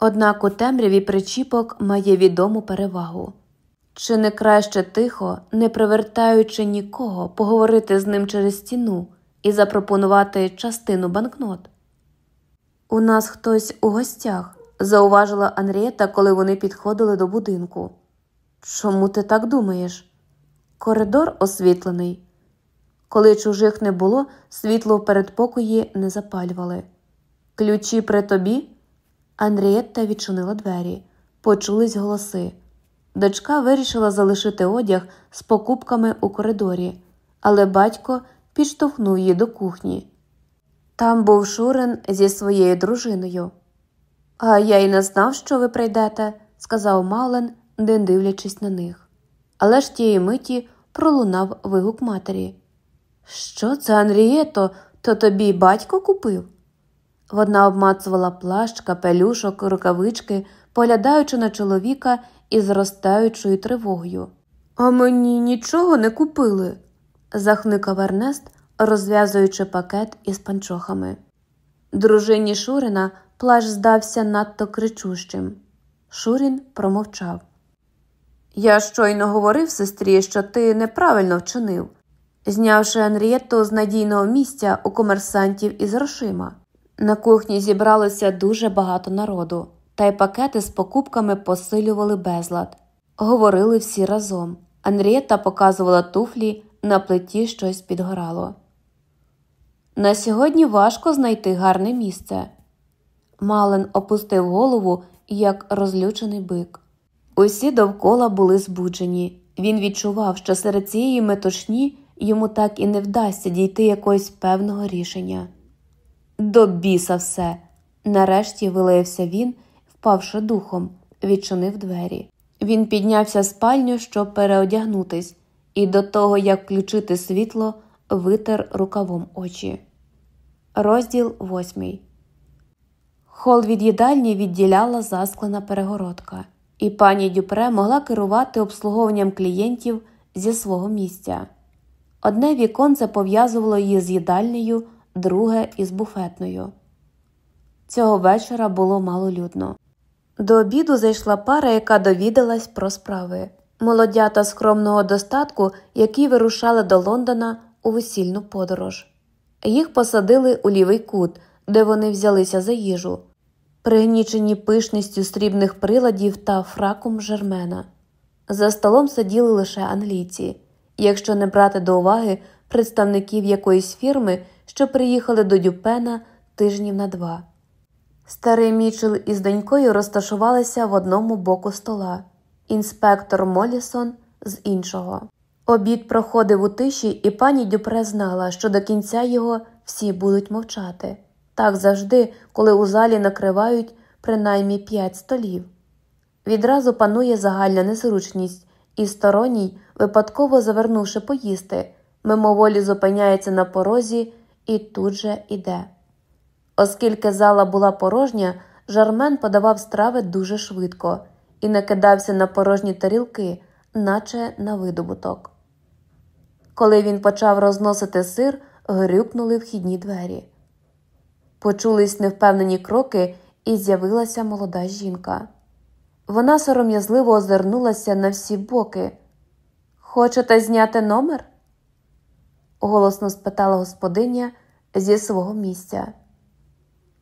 Однак у темряві причіпок має відому перевагу. Чи не краще тихо, не привертаючи нікого, поговорити з ним через стіну і запропонувати частину банкнот? У нас хтось у гостях, зауважила Анрієта, коли вони підходили до будинку. Чому ти так думаєш? Коридор освітлений. Коли чужих не було, світло в передпокої не запалювали. Ключі при тобі? Анрієтта відчинила двері, почулись голоси. Дочка вирішила залишити одяг з покупками у коридорі, але батько підштовхнув її до кухні. Там був Шурин зі своєю дружиною. А я й не знав, що ви прийдете, сказав Мален, не дивлячись на них. Але ж тієї миті пролунав вигук матері. Що це, Анрієто, то тобі батько купив? Вона обмацувала плащ, капелюшок, рукавички, поглядаючи на чоловіка із зростаючою тривогою. А мені нічого не купили, захникав Ернест, розв'язуючи пакет із панчохами. Дружині Шурина плащ здався надто кричущим. Шурін промовчав. Я щойно говорив сестрі, що ти неправильно вчинив, знявши Анрієту з надійного місця у комерсантів із грошима. На кухні зібралося дуже багато народу, та й пакети з покупками посилювали безлад. Говорили всі разом. Анрієта показувала туфлі, на плиті щось підгорало. На сьогодні важко знайти гарне місце. Мален опустив голову, як розлючений бик. Усі довкола були збуджені. Він відчував, що серед цієї метушні йому так і не вдасться дійти якогось певного рішення. До біса все. Нарешті вилився він, впавши духом, відчинив двері. Він піднявся в спальню, щоб переодягнутись, і до того, як включити світло, витер рукавом очі. Розділ восьмий. Хол від їдальні відділяла засклена перегородка, і пані Дюпре могла керувати обслуговуванням клієнтів зі свого місця. Одне віконце пов'язувало її з їдальнею, друге із буфетною. Цього вечора було малолюдно. До обіду зайшла пара, яка довідалась про справи молодята скромного достатку, які вирушали до Лондона у весільну подорож. Їх посадили у лівий кут, де вони взялися за їжу, пригнічені пишністю срібних приладів та фраком жермена. За столом сиділи лише англійці, якщо не брати до уваги представників якоїсь фірми, що приїхали до Дюпена тижнів на два. Старий Мічел із донькою розташувалися в одному боку стола, інспектор Молісон з іншого. Обід проходив у тиші, і пані Дюпре знала, що до кінця його всі будуть мовчати. Так завжди, коли у залі накривають принаймні п'ять столів. Відразу панує загальна незручність, і сторонній, випадково завернувши поїсти, мимоволі зупиняється на порозі і тут же іде. Оскільки зала була порожня, жармен подавав страви дуже швидко і накидався на порожні тарілки, наче на видобуток. Коли він почав розносити сир, грюкнули вхідні двері. Почулись невпевнені кроки, і з'явилася молода жінка. Вона сором'язливо озирнулася на всі боки. Хочете зняти номер? Голосно спитала господиня зі свого місця.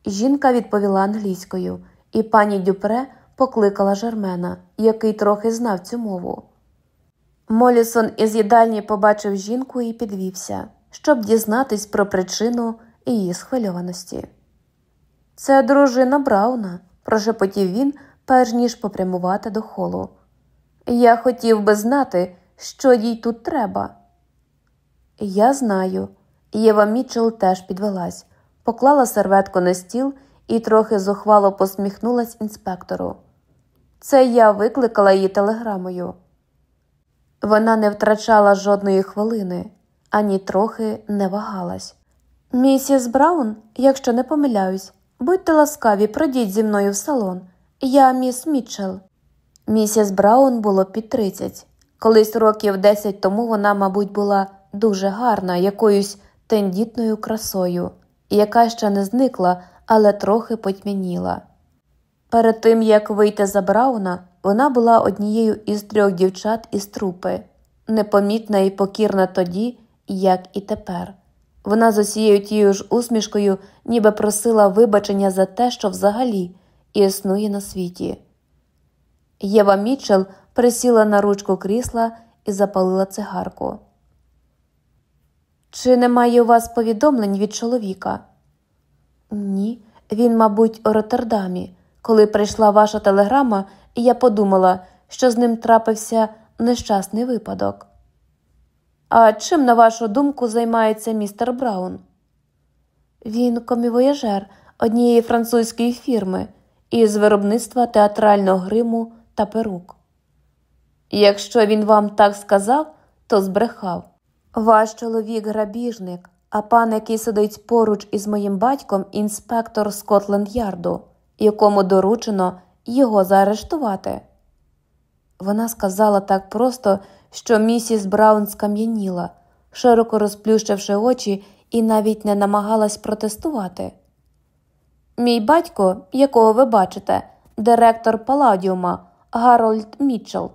Жінка відповіла англійською, і пані Дюпре покликала Жермена, який трохи знав цю мову. Молісон із їдальні побачив жінку і підвівся, щоб дізнатись про причину її схвильованості. Це дружина Брауна, прошепотів він, перш ніж попрямувати до холу. Я хотів би знати, що їй тут треба. Я знаю. Єва Мітчелл теж підвелась, поклала серветку на стіл і трохи зухвало посміхнулась інспектору. Це я викликала її телеграмою. Вона не втрачала жодної хвилини, ані трохи не вагалась. Місіс Браун, якщо не помиляюсь, будьте ласкаві, пройдіть зі мною в салон. Я міс Мітчелл. Місіс Браун було під тридцять. Колись років десять тому вона, мабуть, була дуже гарна, якоюсь тендітною красою, яка ще не зникла, але трохи потьмяніла. Перед тим як вийти за Брауна, вона була однією із трьох дівчат із трупи, непомітна і покірна тоді, як і тепер. Вона з усією тією ж усмішкою ніби просила вибачення за те, що взагалі існує на світі. Єва Мітчелл присіла на ручку крісла і запалила цигарку. Чи немає у вас повідомлень від чоловіка? Ні, він, мабуть, у Роттердамі. Коли прийшла ваша телеграма, я подумала, що з ним трапився нещасний випадок. А чим, на вашу думку, займається містер Браун? Він комівояжер однієї французької фірми із виробництва театрального гриму та перук. Якщо він вам так сказав, то збрехав. Ваш чоловік грабіжник, а пан, який сидить поруч із моїм батьком, інспектор Скотленд Ярду, якому доручено його заарештувати. Вона сказала так просто, що місіс Браун скам'яніла, широко розплющивши очі, і навіть не намагалась протестувати. Мій батько, якого ви бачите, директор Паладіума Гарольд Мітчелл.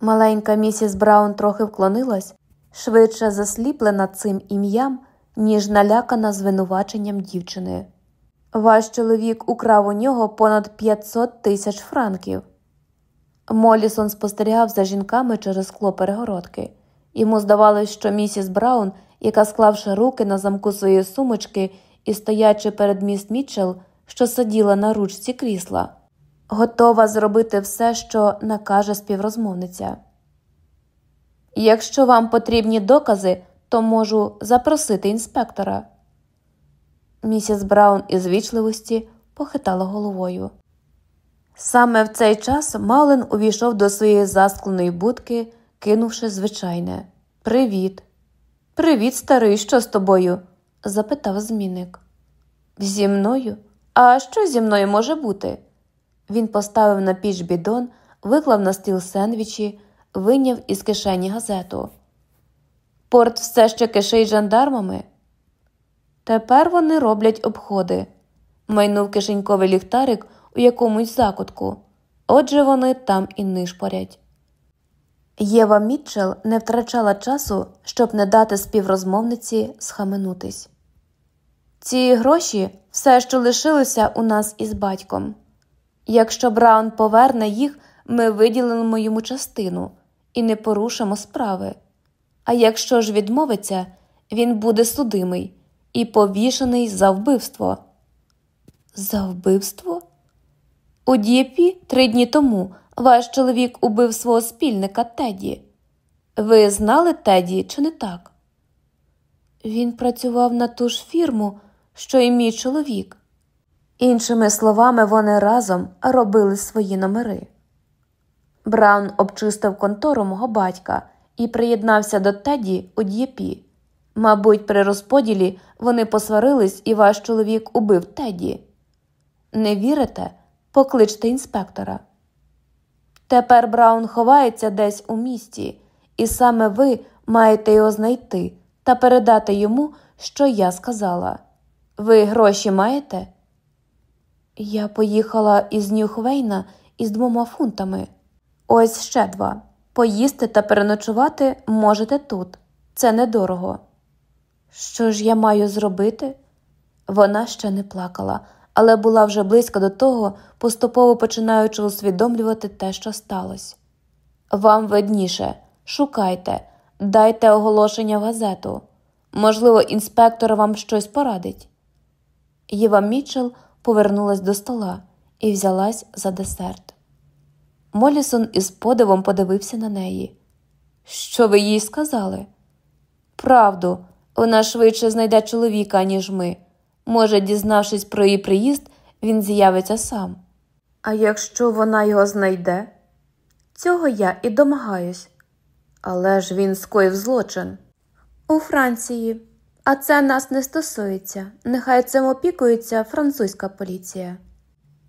Маленька місіс Браун трохи вклонилась, швидше засліплена цим ім'ям, ніж налякана звинуваченням дівчини. Ваш чоловік украв у нього понад 500 тисяч франків. Молісон спостерігав за жінками через скло перегородки. Йому здавалось, що місіс Браун, яка склавши руки на замку своєї сумочки і стоячи перед міс Мітчелл, що сиділа на ручці крісла, готова зробити все, що накаже співрозмовниця. Якщо вам потрібні докази, то можу запросити інспектора. Місіс Браун із вічливості похитала головою. Саме в цей час Маулен увійшов до своєї заскленої будки, кинувши звичайне Привіт. Привіт, старий, що з тобою? запитав змінник. Зі мною? А що зі мною може бути? Він поставив на піч бідон, виклав на стіл сендвічі, виняв із кишені газету. Порт все ще кишить жандармами. Тепер вони роблять обходи. Майнув кишеньковий ліхтарик у якомусь закутку. Отже, вони там і нишпорять. Єва Мітчел не втрачала часу, щоб не дати співрозмовниці схаменутись. Ці гроші все, що лишилося у нас із батьком. Якщо Браун поверне їх, ми виділимо йому частину і не порушимо справи. А якщо ж відмовиться, він буде судимий і повішений за вбивство. За вбивство? У Дієпі три дні тому ваш чоловік убив свого спільника Теді. Ви знали Теді, чи не так? Він працював на ту ж фірму, що і мій чоловік. Іншими словами, вони разом робили свої номери. Браун обчистив контору мого батька і приєднався до Теді у Д'єпі. Мабуть, при розподілі вони посварились, і ваш чоловік убив Теді. Не вірите? Покличте інспектора. Тепер Браун ховається десь у місті, і саме ви маєте його знайти та передати йому, що я сказала. Ви гроші маєте? Я поїхала із Нюхвейна із двома фунтами. Ось ще два. Поїсти та переночувати можете тут. Це недорого. Що ж я маю зробити? Вона ще не плакала, але була вже близько до того, поступово починаючи усвідомлювати те, що сталося. Вам видніше, шукайте, дайте оголошення в газету. Можливо, інспектор вам щось порадить. Єва Мітчелл повернулась до стола і взялась за десерт. Молісон із подивом подивився на неї. Що ви їй сказали? Правду, вона швидше знайде чоловіка, ніж ми. Може, дізнавшись про її приїзд, він з'явиться сам. А якщо вона його знайде? Цього я і домагаюсь. Але ж він скоїв злочин. У Франції. А це нас не стосується. Нехай цим опікується французька поліція.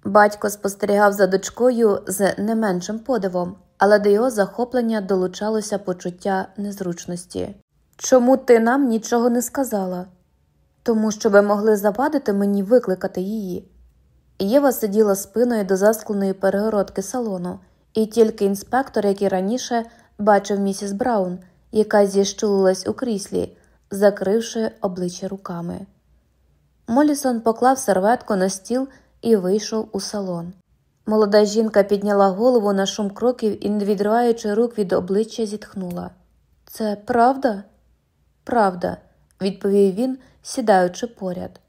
Батько спостерігав за дочкою з не меншим подивом, але до його захоплення долучалося почуття незручності. Чому ти нам нічого не сказала? Тому що ви могли завадити мені викликати її. Єва сиділа спиною до заскленої перегородки салону, і тільки інспектор, який раніше бачив місіс Браун, яка зіщулилась у кріслі, закривши обличчя руками. Молісон поклав серветку на стіл і вийшов у салон. Молода жінка підняла голову на шум кроків і, не відриваючи рук від обличчя, зітхнула. Це правда? Правда, відповів він, сідаючи поряд.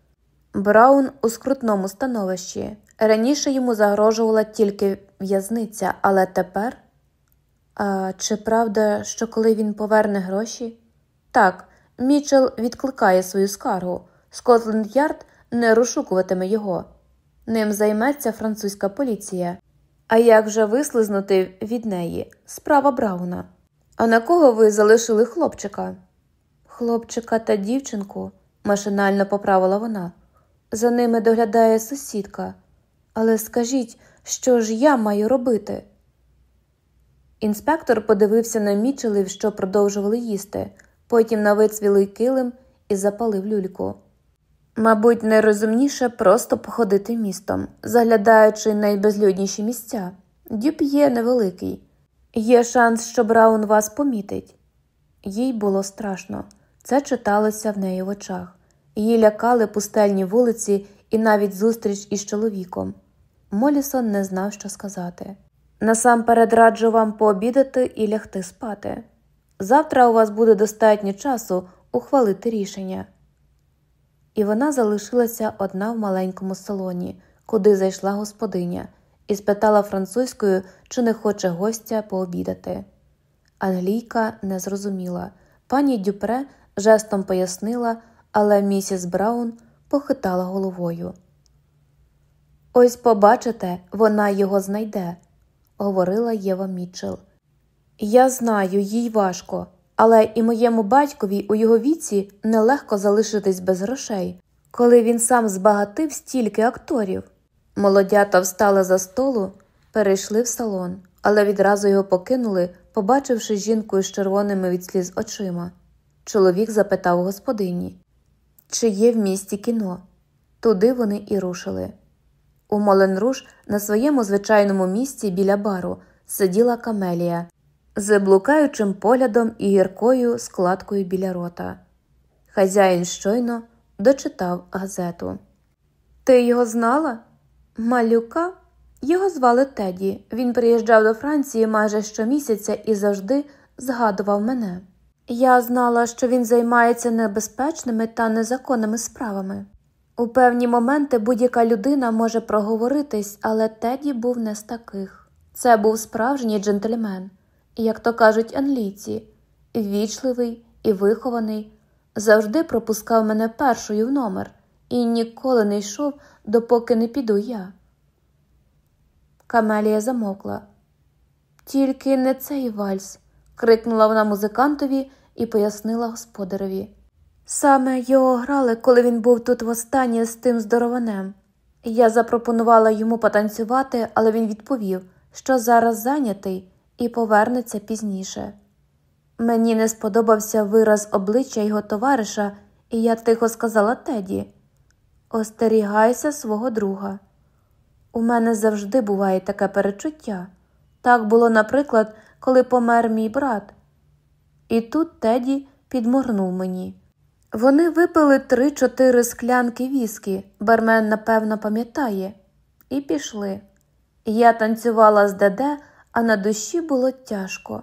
Браун у скрутному становищі. Раніше йому загрожувала тільки в'язниця, але тепер. А чи правда, що коли він поверне гроші? Так, Мічел відкликає свою скаргу. Скотленд Ярд не розшукуватиме його. Ним займеться французька поліція. А як вже вислизнути від неї? Справа Брауна. А на кого ви залишили хлопчика? Хлопчика та дівчинку, машинально поправила вона. За ними доглядає сусідка. Але скажіть, що ж я маю робити? Інспектор подивився на Мічелів, що продовжували їсти, потім на вицвілий килим і запалив люльку. Мабуть, найрозумніше просто походити містом, заглядаючи найбезлюдніші місця. Дюб є невеликий. Є шанс, що Браун вас помітить. Їй було страшно, це читалося в неї в очах. Її лякали пустельні вулиці і навіть зустріч із чоловіком. Молісон не знав, що сказати. Насамперед раджу вам пообідати і лягти спати. Завтра у вас буде достатньо часу ухвалити рішення. І вона залишилася одна в маленькому салоні, куди зайшла господиня, і спитала французькою, чи не хоче гостя пообідати. Англійка не зрозуміла. Пані Дюпре жестом пояснила, але місіс Браун похитала головою. Ось побачите, вона його знайде, говорила Єва Мітчел. Я знаю, їй важко, але і моєму батькові у його віці нелегко залишитись без грошей, коли він сам збагатив стільки акторів. Молодята встали за столу, перейшли в салон, але відразу його покинули, побачивши жінку з червоними від сліз очима. Чоловік запитав господині, чи є в місті кіно. Туди вони і рушили. У Моленруш на своєму звичайному місці біля бару сиділа камелія з блукаючим поглядом і гіркою складкою біля рота. Хазяїн щойно дочитав газету. Ти його знала? Малюка? Його звали Теді. Він приїжджав до Франції майже щомісяця і завжди згадував мене. Я знала, що він займається небезпечними та незаконними справами. У певні моменти будь-яка людина може проговоритись, але Теді був не з таких. Це був справжній джентльмен, як то кажуть англійці, ввічливий і вихований, завжди пропускав мене першою в номер і ніколи не йшов, допоки не піду я. Камелія замовкла. Тільки не цей вальс, крикнула вона музикантові і пояснила господареві. Саме його грали, коли він був тут востаннє з тим здорованем. Я запропонувала йому потанцювати, але він відповів, що зараз зайнятий і повернеться пізніше. Мені не сподобався вираз обличчя його товариша, і я тихо сказала Теді Остерігайся свого друга. У мене завжди буває таке перечуття. Так було, наприклад, коли помер мій брат. І тут Теді підморгнув мені. Вони випили три-чотири склянки віскі, бармен, напевно, пам'ятає, і пішли. Я танцювала з Деде, а на душі було тяжко.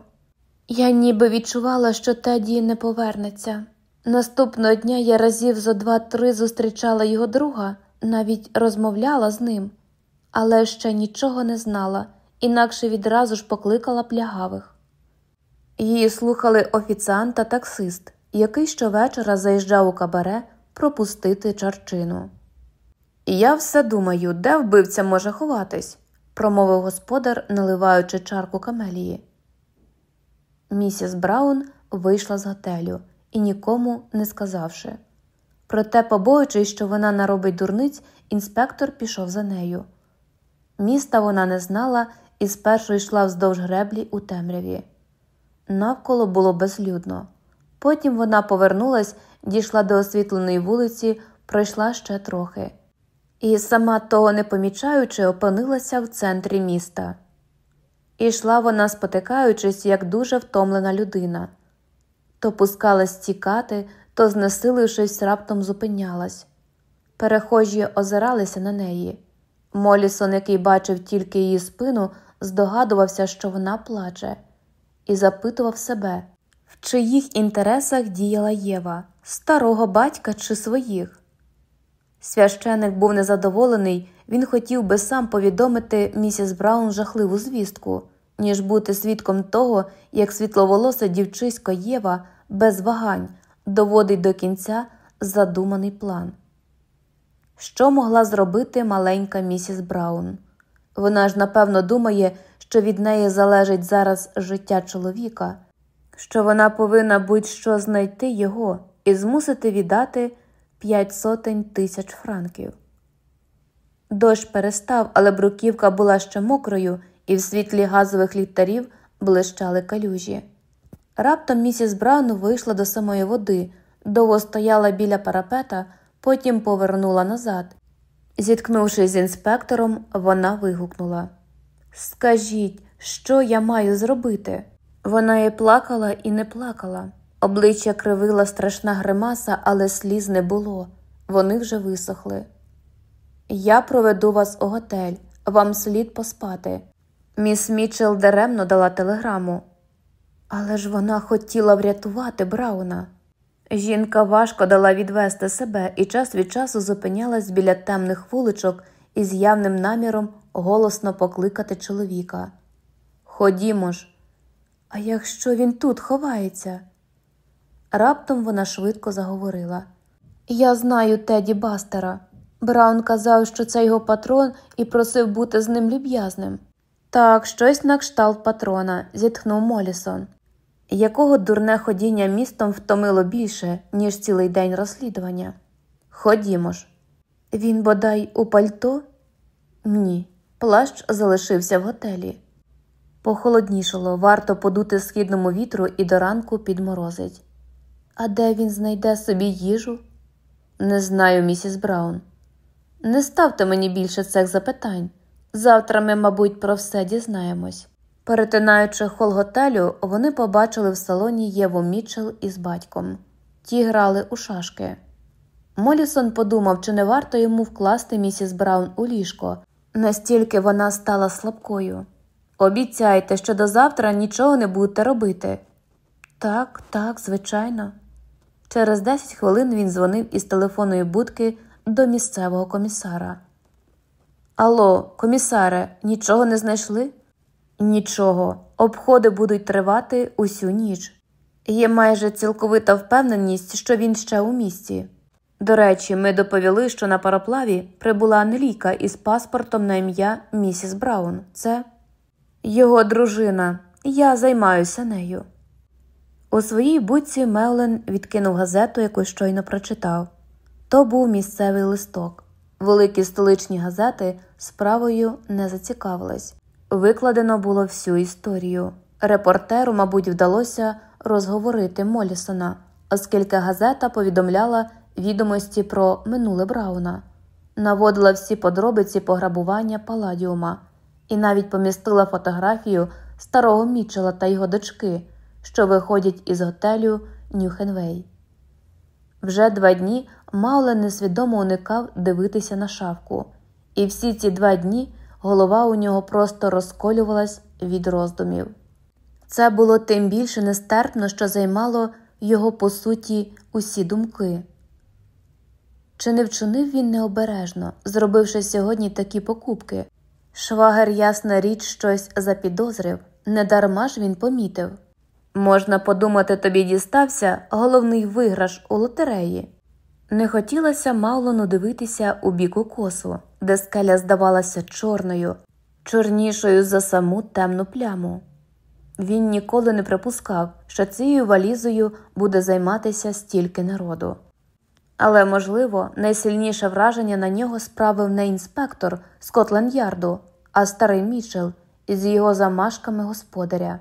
Я ніби відчувала, що Теді не повернеться. Наступного дня я разів зо два-три зустрічала його друга, навіть розмовляла з ним, але ще нічого не знала, інакше відразу ж покликала плягавих. Її слухали офіціант та таксист, який щовечора заїжджав у кабаре пропустити чарчину. Я все думаю, де вбивця може ховатись, промовив господар, наливаючи чарку камелії. Місіс Браун вийшла з готелю і нікому не сказавши. Проте, побоюючись, що вона наробить дурниць, інспектор пішов за нею. Міста вона не знала і спершу йшла вздовж греблі у темряві. Навколо було безлюдно. Потім вона повернулась, дійшла до освітленої вулиці, пройшла ще трохи, і, сама того не помічаючи, опинилася в центрі міста. Ішла вона, спотикаючись, як дуже втомлена людина, то пускалась тікати, то, знесилившись, раптом зупинялась. Перехожі озиралися на неї. Молісон, який бачив тільки її спину, здогадувався, що вона плаче, і запитував себе, в чиїх інтересах діяла Єва, старого батька чи своїх. Священик був незадоволений, він хотів би сам повідомити місіс Браун жахливу звістку, ніж бути свідком того, як світловолоса дівчисько Єва без вагань доводить до кінця задуманий план. Що могла зробити маленька місіс Браун? Вона ж напевно думає, що від неї залежить зараз життя чоловіка, що вона повинна будь-що знайти його і змусити віддати п'ять сотень тисяч франків. Дощ перестав, але бруківка була ще мокрою, і в світлі газових ліхтарів блищали калюжі. Раптом місіс Браун вийшла до самої води, довго стояла біля парапета, потім повернула назад. Зіткнувшись з інспектором, вона вигукнула Скажіть, що я маю зробити? Вона і плакала і не плакала. Обличчя кривила страшна гримаса, але сліз не було. Вони вже висохли. Я проведу вас у готель, вам слід поспати. Міс Мітчелл даремно дала телеграму. Але ж вона хотіла врятувати Брауна. Жінка важко дала відвести себе і час від часу зупинялась біля темних вуличок із явним наміром голосно покликати чоловіка. Ходімо ж, а якщо він тут ховається? Раптом вона швидко заговорила. Я знаю Теді Бастера. Браун казав, що це його патрон і просив бути з ним люб'язним. Так, щось на кшталт патрона, зітхнув Молісон, якого дурне ходіння містом втомило більше, ніж цілий день розслідування. Ходімо ж. Він бодай у пальто? Ні. Плащ залишився в готелі. Похолоднішало, варто подути східному вітру і до ранку підморозить. А де він знайде собі їжу? Не знаю, місіс Браун. Не ставте мені більше цих запитань. Завтра ми, мабуть, про все дізнаємось. Перетинаючи хол готелю, вони побачили в салоні Єву Мітчелл із батьком. Ті грали у шашки. Молісон подумав, чи не варто йому вкласти місіс Браун у ліжко, настільки вона стала слабкою. Обіцяйте, що до завтра нічого не будете робити. Так, так, звичайно. Через 10 хвилин він дзвонив із телефонної будки до місцевого комісара. Алло, комісаре, нічого не знайшли? Нічого. Обходи будуть тривати усю ніч. Є майже цілковита впевненість, що він ще у місті. До речі, ми доповіли, що на пароплаві прибула англійка із паспортом на ім'я місіс Браун. Це його дружина. Я займаюся нею. У своїй будці Меулен відкинув газету, яку щойно прочитав. То був місцевий листок. Великі столичні газети справою не зацікавились. Викладено було всю історію. Репортеру, мабуть, вдалося розговорити Молісона, оскільки газета повідомляла відомості про минуле Брауна, наводила всі подробиці пограбування Паладіума і навіть помістила фотографію старого Мічела та його дочки, що виходять із готелю Нюхенвей. Вже два дні Маулен несвідомо уникав дивитися на шавку, і всі ці два дні голова у нього просто розколювалась від роздумів. Це було тим більше нестерпно, що займало його по суті усі думки. Чи не вчинив він необережно, зробивши сьогодні такі покупки? Швагер, ясна річ, щось запідозрив, недарма ж він помітив. Можна подумати, тобі дістався головний виграш у лотереї. Не хотілося Маулону дивитися у бік укосу, де скеля здавалася чорною, чорнішою за саму темну пляму. Він ніколи не припускав, що цією валізою буде займатися стільки народу. Але, можливо, найсильніше враження на нього справив не інспектор Скотленд-Ярду, а старий Мічел із його замашками господаря.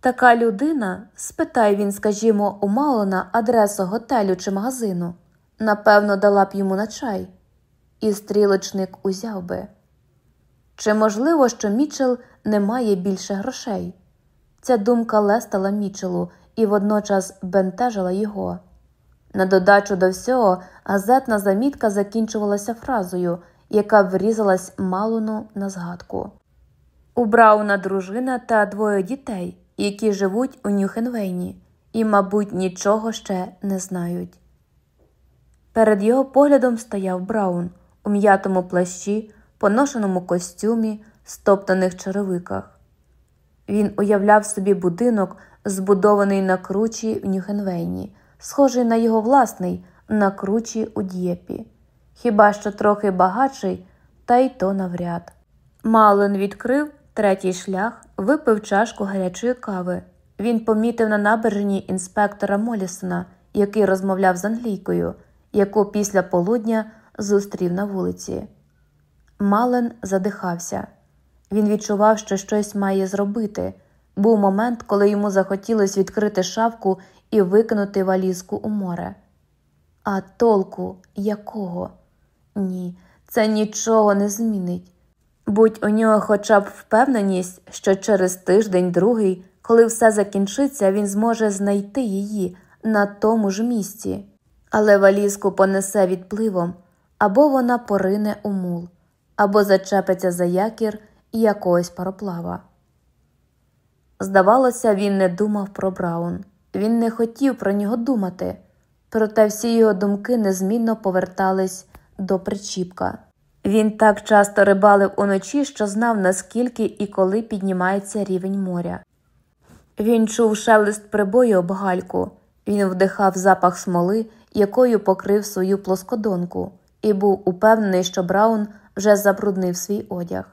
Така людина, спитай він, скажімо, у Маулона адресу готелю чи магазину, напевно, дала б йому на чай, і стрілочник узяв би. Чи можливо, що Мічел не має більше грошей? Ця думка лестала Мічелу і водночас бентежила його. На додачу до всього, газетна замітка закінчувалася фразою, яка врізалась Малону на згадку. У Брауна дружина та двоє дітей, які живуть у Нюхенвейні, і, мабуть, нічого ще не знають. Перед його поглядом стояв Браун у м'ятому плащі, поношеному костюмі, стоптаних черевиках. Він уявляв собі будинок, збудований на кручі в Нюхенвейні, схожий на його власний, на кручі у Дєпі, хіба що трохи багатший, та й то навряд. Мален відкрив третій шлях, випив чашку гарячої кави. Він помітив на набережні інспектора Молісона, який розмовляв з англійкою, яку після полудня зустрів на вулиці. Мален задихався. Він відчував, що щось має зробити. Був момент, коли йому захотілося відкрити шавку і викинути валізку у море. А толку якого? Ні, це нічого не змінить. Будь у нього хоча б впевненість, що через тиждень другий, коли все закінчиться, він зможе знайти її на тому ж місці, але валізку понесе відпливом, або вона порине у мул, або зачепиться за якір якогось пароплава. Здавалося, він не думав про Браун, він не хотів про нього думати, проте всі його думки незмінно повертались до причіпка. Він так часто рибалив уночі, що знав, наскільки і коли піднімається рівень моря. Він чув шелест прибою об гальку, він вдихав запах смоли, якою покрив свою плоскодонку, і був упевнений, що Браун вже забруднив свій одяг.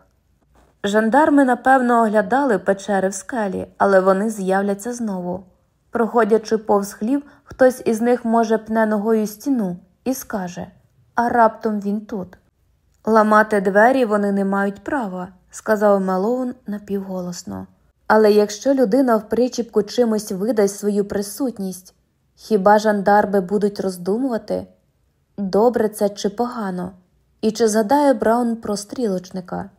Жандарми, напевно, оглядали печери в скелі, але вони з'являться знову. Проходячи повз хлів, хтось із них може пне ногою стіну і скаже А раптом він тут. Ламати двері вони не мають права, сказав Мелоун напівголосно. Але якщо людина в причіпку чимось видасть свою присутність, хіба жандарби будуть роздумувати? Добре це чи погано? І чи згадає Браун про стрілочника?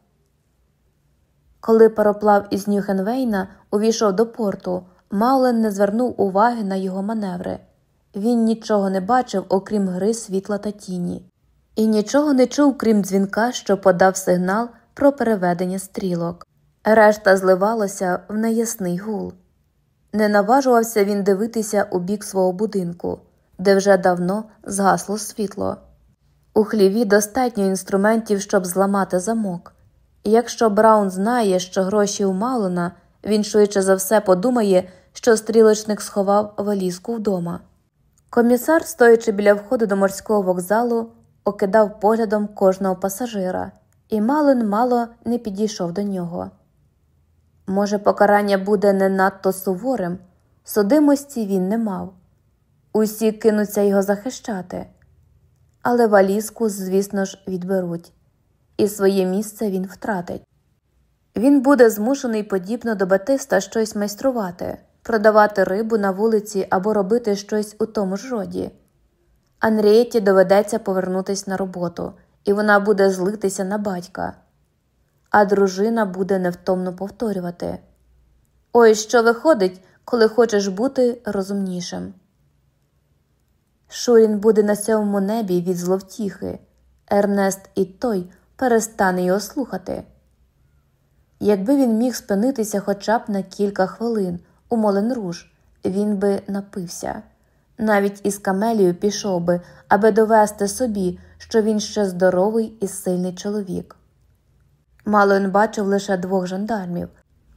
Коли пароплав із Нюхенвейна увійшов до порту, Маулен не звернув уваги на його маневри. Він нічого не бачив, окрім гри світла та тіні, і нічого не чув, крім дзвінка, що подав сигнал про переведення стрілок. Решта зливалося в неясний гул. Не наважувався він дивитися у бік свого будинку, де вже давно згасло світло. У хліві достатньо інструментів, щоб зламати замок. Якщо Браун знає, що гроші у Малона, він швидше за все подумає, що стрілочник сховав валізку вдома. Комісар, стоячи біля входу до морського вокзалу, окидав поглядом кожного пасажира, і Малин мало не підійшов до нього. Може, покарання буде не надто суворим, судимості він не мав. Усі кинуться його захищати, але валізку, звісно ж, відберуть, і своє місце він втратить. Він буде змушений подібно до Батиста щось майструвати, продавати рибу на вулиці або робити щось у тому ж роді. Анрієті доведеться повернутися на роботу, і вона буде злитися на батька а дружина буде невтомно повторювати Ой, що виходить, коли хочеш бути розумнішим. Шурін буде на сьомому небі від зловтіхи, Ернест і той перестане його слухати. Якби він міг спинитися хоча б на кілька хвилин у Моленруж, він би напився, навіть із камелію пішов би, аби довести собі, що він ще здоровий і сильний чоловік. Малин бачив лише двох жандармів,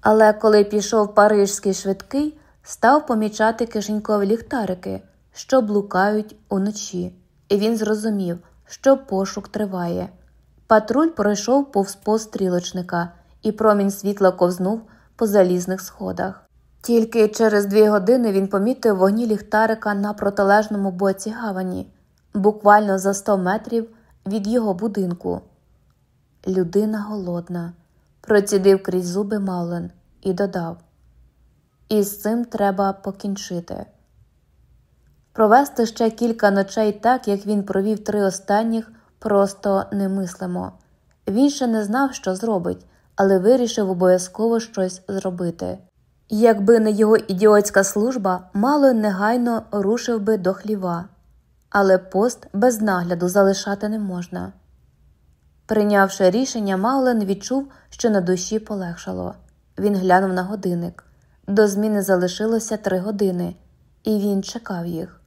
але коли пішов парижський швидкий, став помічати кишенькові ліхтарики, що блукають уночі, і він зрозумів, що пошук триває. Патруль пройшов повз пострілочника, і промінь світла ковзнув по залізних сходах. Тільки через дві години він помітив вогні ліхтарика на протилежному боці гавані, буквально за сто метрів від його будинку. Людина голодна, процідив крізь зуби Маулен і додав І з цим треба покінчити. Провести ще кілька ночей так, як він провів три останніх, просто немислимо. Він ще не знав, що зробить, але вирішив обов'язково щось зробити. Якби не його ідіотська служба, мало негайно рушив би до хліва, але пост без нагляду залишати не можна. Прийнявши рішення, Маулен відчув, що на душі полегшало. Він глянув на годинник. До зміни залишилося три години, і він чекав їх.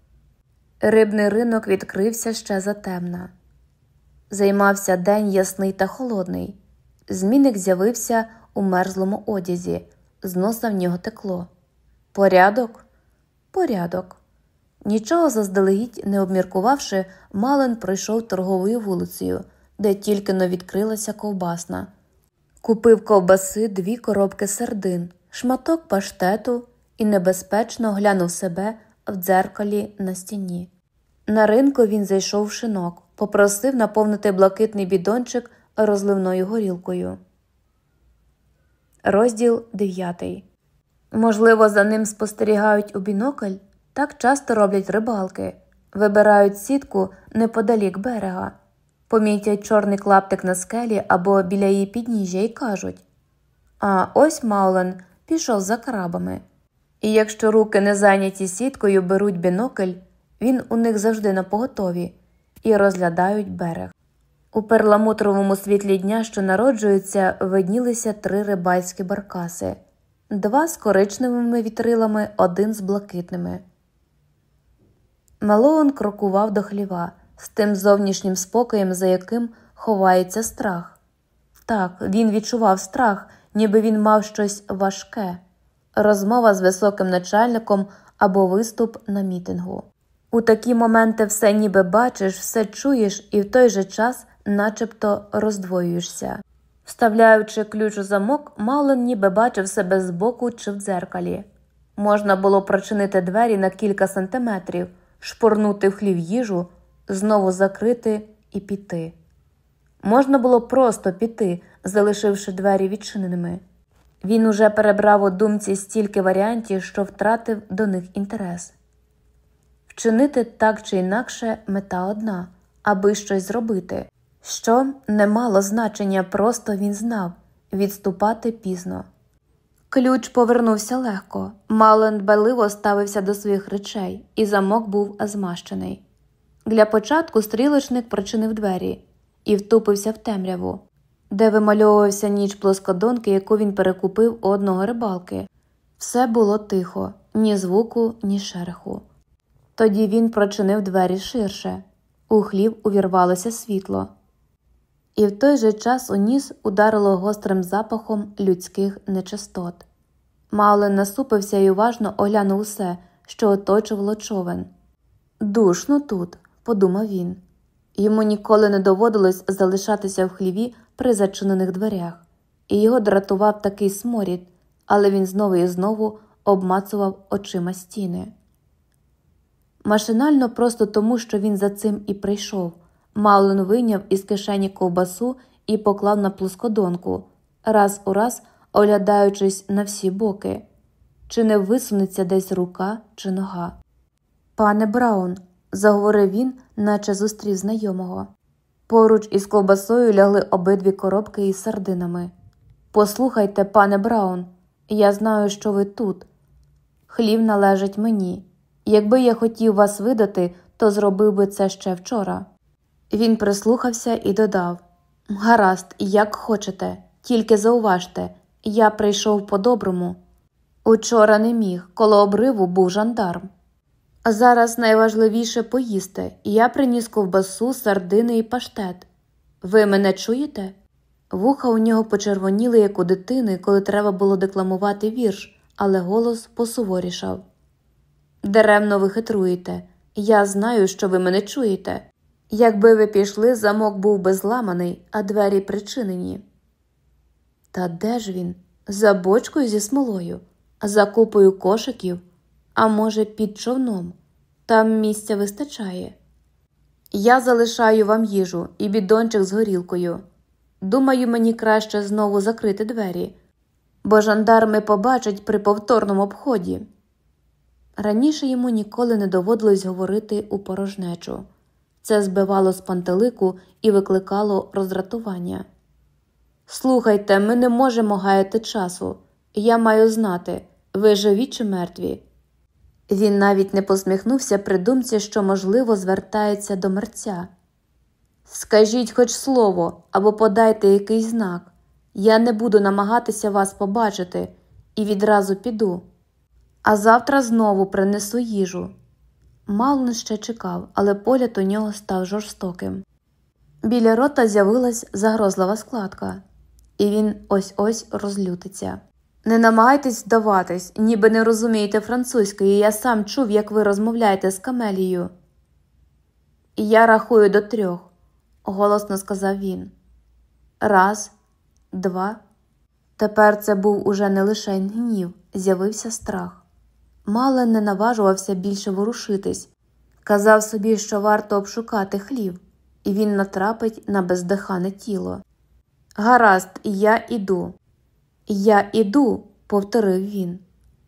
Рибний ринок відкрився ще затемна. Займався день ясний та холодний. Змінник з'явився у мерзлому одязі, з носа в нього текло. Порядок? Порядок. Нічого заздалегідь не обміркувавши, Мален пройшов торговою вулицею де тільки но відкрилася ковбасна. Купив ковбаси дві коробки сердин, шматок паштету і небезпечно глянув себе в дзеркалі на стіні. На ринку він зайшов в шинок, попросив наповнити блакитний бідончик розливною горілкою. Розділ 9 Можливо, за ним спостерігають у бінокль. Так часто роблять рибалки, вибирають сітку неподалік берега помітять чорний клаптик на скелі або біля її підніжжя і кажуть А ось Маулен пішов за крабами. І якщо руки не зайняті сіткою беруть бінокль, він у них завжди на поготові і розглядають берег. У перламутровому світлі дня, що народжується, виднілися три рибальські баркаси, два з коричневими вітрилами, один з блакитними. Мелоун крокував до хліва з тим зовнішнім спокоєм, за яким ховається страх. Так, він відчував страх, ніби він мав щось важке, розмова з високим начальником або виступ на мітингу. У такі моменти все ніби бачиш, все чуєш і в той же час начебто роздвоюєшся. Вставляючи ключ у замок, Маулен ніби бачив себе збоку чи в дзеркалі. Можна було прочинити двері на кілька сантиметрів, шпурнути в хлів їжу, знову закрити і піти. Можна було просто піти, залишивши двері відчиненими. Він уже перебрав у думці стільки варіантів, що втратив до них інтерес. Вчинити так чи інакше мета одна, аби щось зробити, Що не мало значення, просто він знав відступати пізно. Ключ повернувся легко, Мален дбайливо ставився до своїх речей, і замок був змащений. Для початку стрілочник причинив двері і втупився в темряву, де вимальовувався ніч плоскодонки, яку він перекупив у одного рибалки. Все було тихо, ні звуку, ні шереху. Тоді він прочинив двері ширше, у хлів увірвалося світло, і в той же час у ніс ударило гострим запахом людських нечистот. Маулен насупився і уважно оглянув усе, що оточувало човен. Душно тут, подумав він. Йому ніколи не доводилось залишатися в хліві при зачинених дверях, і його дратував такий сморід, але він знову і знову обмацував очима стіни. Машинально, просто тому, що він за цим і прийшов, Маулен вийняв із кишені ковбасу і поклав на плоскодонку, раз у раз оглядаючись на всі боки, чи не висунеться десь рука чи нога. Пане Браун, заговорив він, наче зустрів знайомого. Поруч із ковбасою лягли обидві коробки із сардинами. Послухайте, пане Браун, я знаю, що ви тут. Хлів належить мені. Якби я хотів вас видати, то зробив би це ще вчора. Він прислухався і додав Гаразд, як хочете, тільки зауважте, я прийшов по-доброму. Учора не міг, коло обриву був жандарм. Зараз найважливіше поїсти, я приніс ковбасу, сардини і паштет. Ви мене чуєте? Вуха у нього почервоніли, як у дитини, коли треба було декламувати вірш, але голос посуворішав. Даремно ви хитруєте. Я знаю, що ви мене чуєте. Якби ви пішли, замок був би зламаний, а двері причинені. Та де ж він? За бочкою зі смолою, за купою кошиків, а може, під човном. Там місця вистачає. Я залишаю вам їжу і бідончик з горілкою. Думаю, мені краще знову закрити двері, бо жандарми побачать при повторному обході. Раніше йому ніколи не доводилось говорити у порожнечу. Це збивало з пантелику і викликало роздратування. Слухайте, ми не можемо гаяти часу. Я маю знати, ви живі чи мертві. Він навіть не посміхнувся при думці, що, можливо, звертається до мерця. Скажіть хоч слово або подайте якийсь знак. Я не буду намагатися вас побачити і відразу піду. А завтра знову принесу їжу. Малон ще чекав, але погляд у нього став жорстоким. Біля рота з'явилась загрозлива складка, і він ось ось розлютиться. Не намагайтесь здаватись, ніби не розумієте французької, я сам чув, як ви розмовляєте з Камелією. Я рахую до трьох, голосно сказав він. Раз, два. Тепер це був уже не лише гнів, з'явився страх. Мале не наважувався більше ворушитись, казав собі, що варто обшукати хлів, і він натрапить на бездихане тіло. Гаразд, я іду. Я іду, повторив він,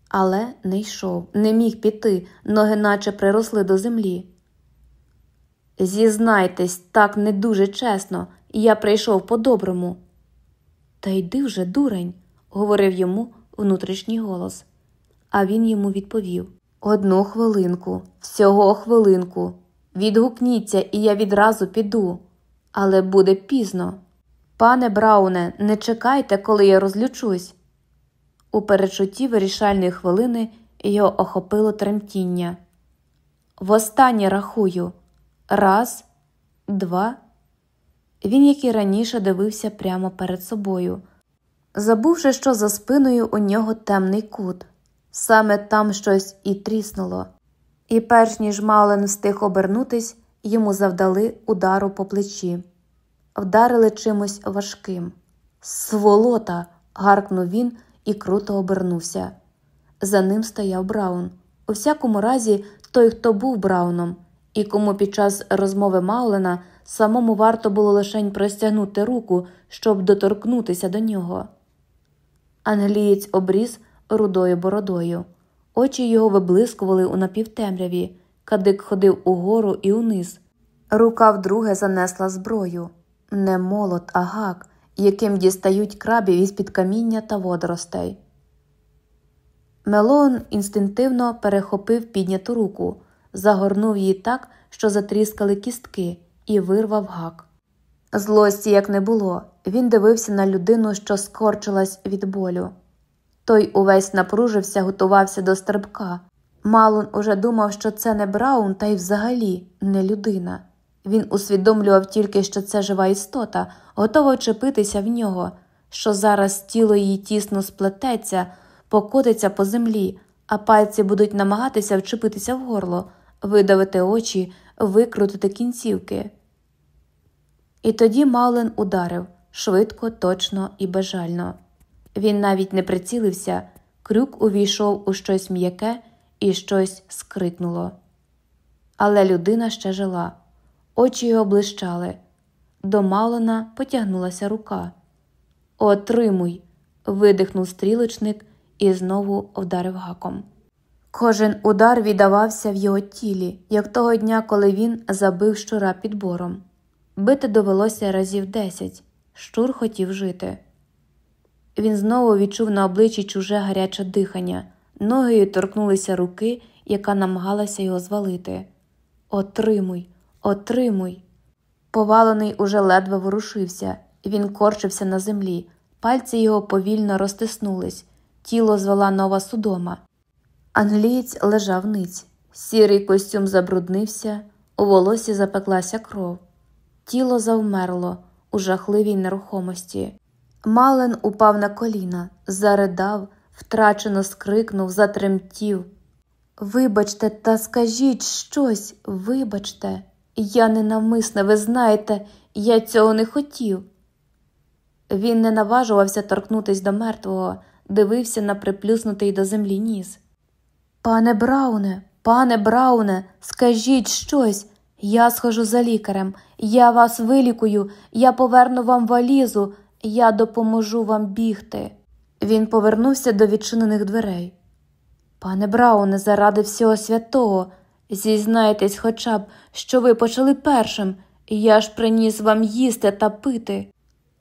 але не йшов, не міг піти, ноги наче приросли до землі. Зізнайтесь, так не дуже чесно, я прийшов по-доброму. Та йди вже, дурень, говорив йому внутрішній голос, а він йому відповів Одну хвилинку, всього хвилинку. Відгукніться, і я відразу піду, але буде пізно. Пане Брауне, не чекайте, коли я розлючусь. У перечутті вирішальної хвилини його охопило тремтіння. Востаннє рахую раз, два. Він, як і раніше, дивився прямо перед собою, забувши, що за спиною у нього темний кут, саме там щось і тріснуло, і, перш ніж Маулен встиг обернутись, йому завдали удару по плечі вдарили чимось важким. Сволота. гаркнув він і круто обернувся. За ним стояв Браун. У всякому разі, той, хто був Брауном, і кому під час розмови Маулена самому варто було лишень простягнути руку, щоб доторкнутися до нього. Англієць обріз рудою бородою. Очі його виблискували у напівтемряві, кадик ходив угору і униз. Рука вдруге занесла зброю. не молот, а гак, яким дістають крабів із під каміння та водоростей. Мелоун інстинктивно перехопив підняту руку, загорнув її так, що затріскали кістки, і вирвав гак. Злості як не було, він дивився на людину, що скорчилась від болю. Той увесь напружився, готувався до стрибка. Малун уже думав, що це не Браун, та й взагалі не людина. Він усвідомлював тільки, що це жива істота, готова вчепитися в нього, що зараз тіло її тісно сплететься, покотиться по землі, а пальці будуть намагатися вчепитися в горло, видавити очі, викрутити кінцівки. І тоді Маулен ударив швидко, точно і безжально. Він навіть не прицілився, крюк увійшов у щось м'яке і щось скрикнуло. Але людина ще жила, очі його блищали. До Малона потягнулася рука. Отримуй. видихнув стрілочник і знову вдарив гаком. Кожен удар віддавався в його тілі, як того дня, коли він забив щура підбором. Бити довелося разів десять. Щур хотів жити. Він знову відчув на обличчі чуже гаряче дихання, ногою торкнулися руки, яка намагалася його звалити. Отримуй, отримуй. Повалений уже ледве ворушився, він корчився на землі, пальці його повільно розтиснулись, тіло звела нова судома. Англієць лежав ниць, сірий костюм забруднився, у волосі запеклася кров. Тіло завмерло у жахливій нерухомості. Мален упав на коліна, заридав, втрачено скрикнув, затремтів. Вибачте, та скажіть щось, вибачте, я ненавмисне, ви знаєте, я цього не хотів. Він не наважувався торкнутись до мертвого, дивився на приплюснутий до землі ніс. Пане Брауне, пане Брауне, скажіть щось. Я схожу за лікарем, я вас вилікую, я поверну вам валізу, я допоможу вам бігти. Він повернувся до відчинених дверей. Пане Брауне, заради всього святого, зізнайтесь хоча б, що ви почали першим, я ж приніс вам їсти та пити.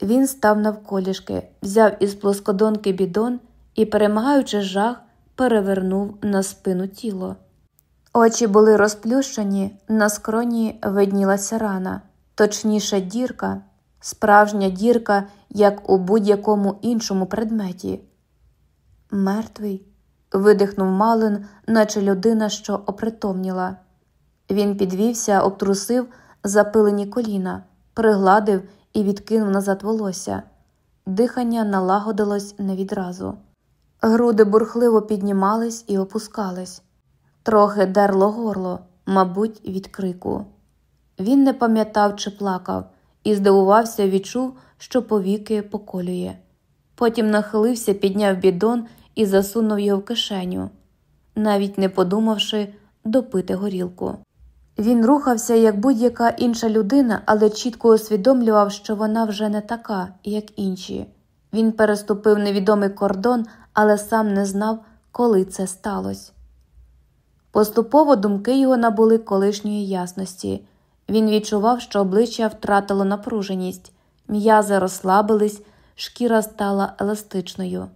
Він став навколішки, взяв із плоскодонки бідон і, перемагаючи жах, перевернув на спину тіло. Очі були розплющені, на скроні виднілася рана, точніше, дірка, справжня дірка, як у будь-якому іншому предметі. Мертвий. видихнув Малин, наче людина, що опритомніла. Він підвівся, обтрусив запилені коліна, пригладив і відкинув назад волосся. Дихання налагодилось не відразу. Груди бурхливо піднімались і опускались. Трохи дерло горло, мабуть, від крику. Він не пам'ятав чи плакав, і здивувався, відчув, що повіки поколює. Потім нахилився, підняв бідон і засунув його в кишеню, навіть не подумавши допити горілку. Він рухався, як будь-яка інша людина, але чітко усвідомлював, що вона вже не така, як інші. Він переступив невідомий кордон, але сам не знав, коли це сталося. Поступово думки його набули колишньої ясності. Він відчував, що обличчя втратило напруженість, м'язи розслабились, шкіра стала еластичною.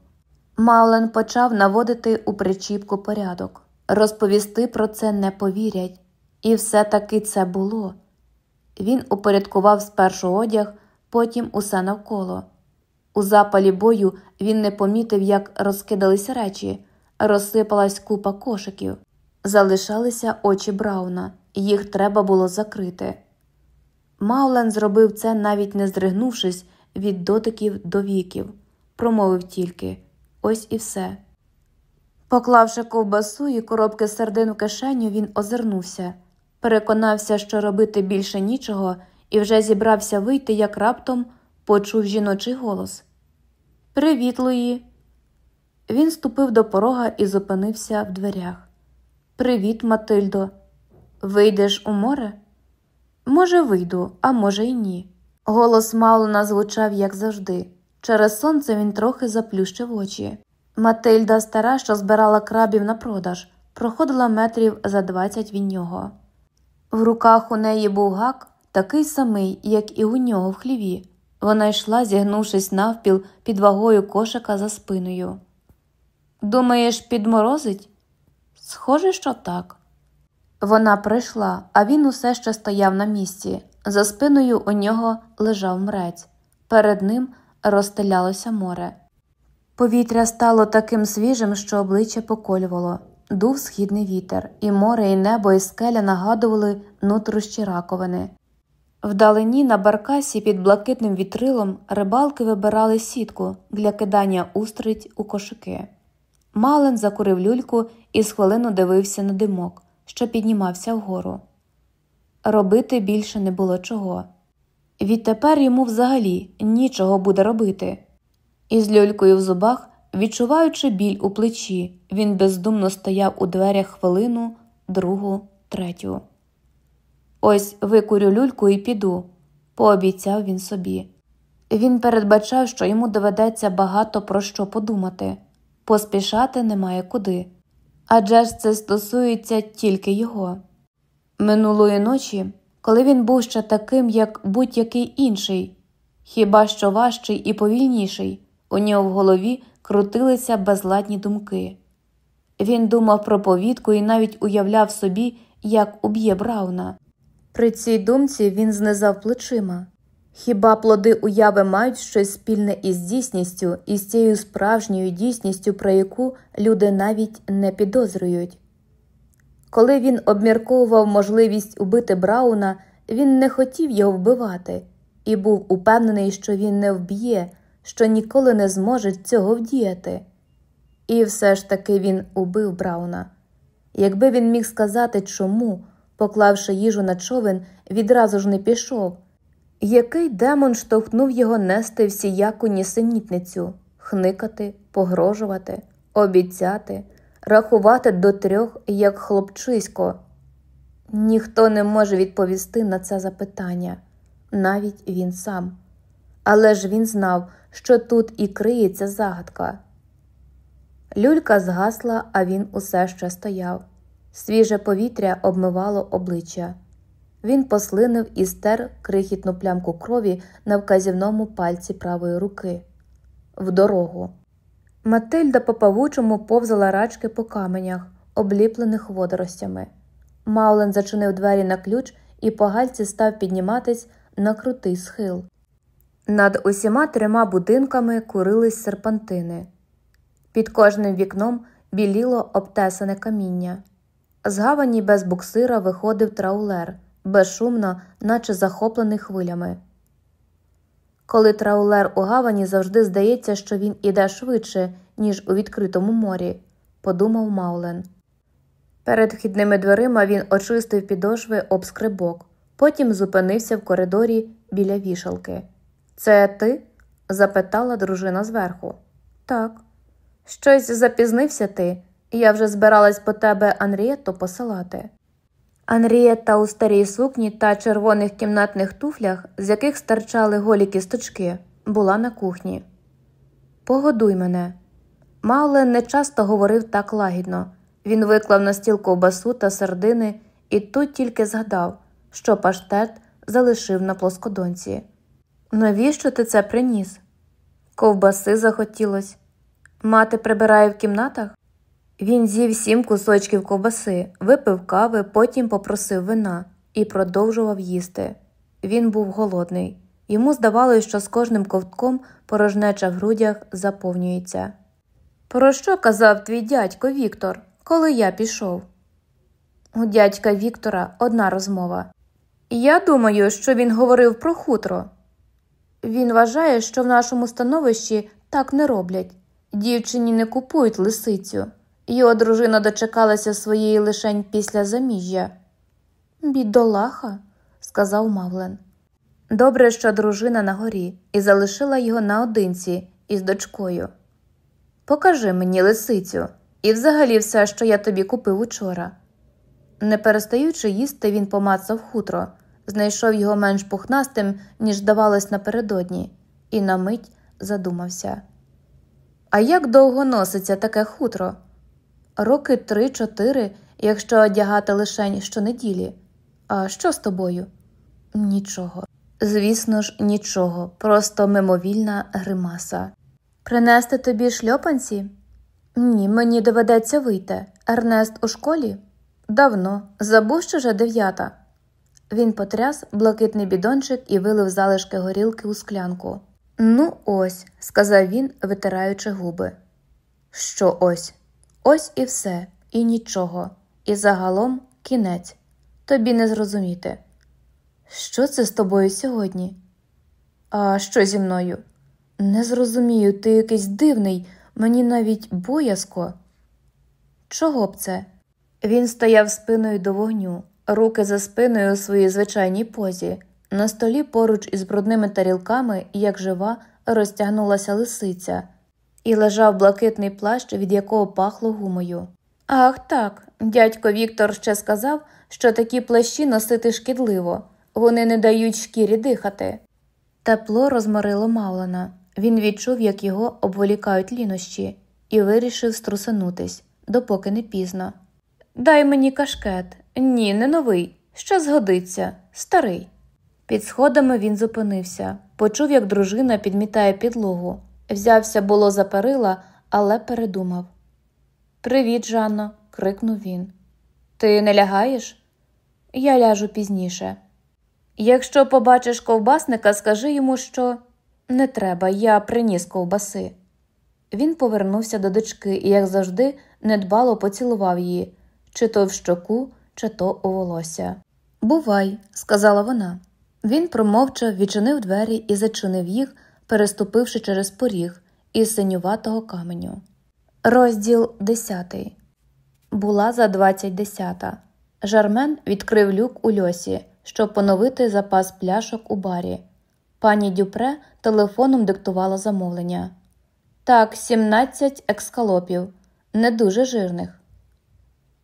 Маулен почав наводити у причіпку порядок. Розповісти про це не повірять, і все таки це було. Він упорядкував спершу одяг, потім усе навколо. У запалі бою він не помітив, як розкидались речі, розсипалась купа кошиків. Залишалися очі Брауна, їх треба було закрити. Маулен зробив це, навіть не здригнувшись від дотиків до віків, промовив тільки ось і все. Поклавши ковбасу і коробки сердин в кишеню, він озирнувся, переконався, що робити більше нічого, і вже зібрався вийти, як раптом почув жіночий голос Привіт, Луї!» Він ступив до порога і зупинився в дверях. Привіт, Матильдо. Вийдеш у море? Може, вийду, а може, й ні. Голос Малона звучав, як завжди. Через сонце він трохи заплющив очі. Матильда, стара, що збирала крабів на продаж, проходила метрів за двадцять від нього. В руках у неї був гак, такий самий, як і у нього в хліві. Вона йшла, зігнувшись навпіл під вагою кошика за спиною. Думаєш, підморозить? Схоже, що так. Вона прийшла, а він усе ще стояв на місці. За спиною у нього лежав мрець, перед ним розстелялося море. Повітря стало таким свіжим, що обличчя поколювало. Дув східний вітер, і море, і небо, і скеля нагадували нутрощі раковини. Вдалині на баркасі під блакитним вітрилом рибалки вибирали сітку для кидання устриць у кошики. Мален закурив люльку і з хвилину дивився на димок, що піднімався вгору. Робити більше не було чого. Відтепер йому взагалі нічого буде робити. Із люлькою в зубах, відчуваючи біль у плечі, він бездумно стояв у дверях хвилину, другу, третю. Ось викурю люльку і піду, пообіцяв він собі. Він передбачав, що йому доведеться багато про що подумати, поспішати немає куди. Адже ж це стосується тільки його. Минулої ночі, коли він був ще таким, як будь-який інший, хіба що важчий і повільніший, у нього в голові крутилися безладні думки. Він думав про повідку і навіть уявляв собі, як уб'є Брауна. При цій думці він знизав плечима. Хіба плоди уяви мають щось спільне із дійсністю, із цією справжньою дійсністю, про яку люди навіть не підозрюють? Коли він обмірковував можливість убити Брауна, він не хотів його вбивати і був упевнений, що він не вб'є, що ніколи не зможе цього вдіяти. І все ж таки він убив Брауна. Якби він міг сказати, чому, поклавши їжу на човен, відразу ж не пішов. Який демон штовхнув його нести всіяку нісенітницю, хникати, погрожувати, обіцяти, рахувати до трьох, як хлопчисько? Ніхто не може відповісти на це запитання, навіть він сам. Але ж він знав, що тут і криється загадка. Люлька згасла, а він усе ще стояв. Свіже повітря обмивало обличчя. Він послинив і стер крихітну плямку крові на вказівному пальці правої руки. В дорогу. Матильда по павучому повзала рачки по каменях, обліплених водоростями. Маулен зачинив двері на ключ і по гальці став підніматись на крутий схил. Над усіма трьома будинками курились серпантини. Під кожним вікном біліло обтесане каміння. З гавані без буксира виходив траулер, безшумно, наче захоплений хвилями. Коли траулер у гавані завжди здається, що він іде швидше, ніж у відкритому морі, подумав Маулен. Перед вхідними дверима він очистив підошви об скрибок, потім зупинився в коридорі біля вішалки. Це ти? запитала дружина зверху. Так. Щось запізнився ти, я вже збиралась по тебе Анрієтто посилати. Анрієта у старій сукні та червоних кімнатних туфлях, з яких стирчали голі кісточки, була на кухні. Погодуй мене. Маулен не часто говорив так лагідно. Він виклав на стіл ковбасу та сердини і тут тільки згадав, що паштет залишив на плоскодонці. Навіщо ти це приніс? Ковбаси захотілось. Мати прибирає в кімнатах? Він з'їв сім кусочків ковбаси, випив кави, потім попросив вина і продовжував їсти. Він був голодний. Йому здавалося, що з кожним ковтком порожнеча в грудях заповнюється. Про що казав твій дядько Віктор, коли я пішов? У дядька Віктора одна розмова. Я думаю, що він говорив про хутро. Він вважає, що в нашому становищі так не роблять. Дівчині не купують лисицю. Його дружина дочекалася своєї лишень після заміжжя. Бідолаха, сказав Мавлен. Добре, що дружина на горі і залишила його наодинці із дочкою. Покажи мені лисицю і взагалі все, що я тобі купив учора. Не перестаючи їсти, він помацав хутро, знайшов його менш пухнастим, ніж здавалось напередодні, і на мить задумався. А як довго носиться таке хутро? Роки три-чотири, якщо одягати лишень щонеділі. А що з тобою? Нічого. Звісно ж, нічого, просто мимовільна гримаса. Принести тобі шльопанці? Ні, мені доведеться вийти. Ернест у школі? Давно. Забув, що вже дев'ята. Він потряс блакитний бідончик і вилив залишки горілки у склянку. Ну, ось, сказав він, витираючи губи. Що ось? Ось і все, і нічого. І загалом кінець. Тобі не зрозуміти. Що це з тобою сьогодні? А що зі мною? Не зрозумію, ти якийсь дивний, мені навіть боязко. Чого б це? Він стояв спиною до вогню, руки за спиною у своїй звичайній позі. На столі поруч із брудними тарілками, як жива, розтягнулася лисиця, і лежав блакитний плащ, від якого пахло гумою. Ах, так, дядько Віктор ще сказав, що такі плащі носити шкідливо, вони не дають шкірі дихати. Тепло розморило Мавлена. Він відчув, як його обволікають лінощі, і вирішив струсанутись, допоки не пізно. Дай мені кашкет. Ні, не новий. Що згодиться, старий. Під сходами він зупинився, почув, як дружина підмітає підлогу. Взявся було за перила, але передумав. Привіт, Жанно, крикнув він. Ти не лягаєш? Я ляжу пізніше. Якщо побачиш ковбасника, скажи йому, що не треба, я приніс ковбаси. Він повернувся до дочки і, як завжди, недбало поцілував її, чи то в щоку, чи то у волосся. Бувай, сказала вона. Він промовчав, відчинив двері і зачинив їх, переступивши через поріг із синюватого каменю. Розділ десятий. Була за двадцять десята. Жармен відкрив люк у льосі, щоб поновити запас пляшок у барі. Пані Дюпре телефоном диктувала замовлення. Так, 17 екскалопів, не дуже жирних.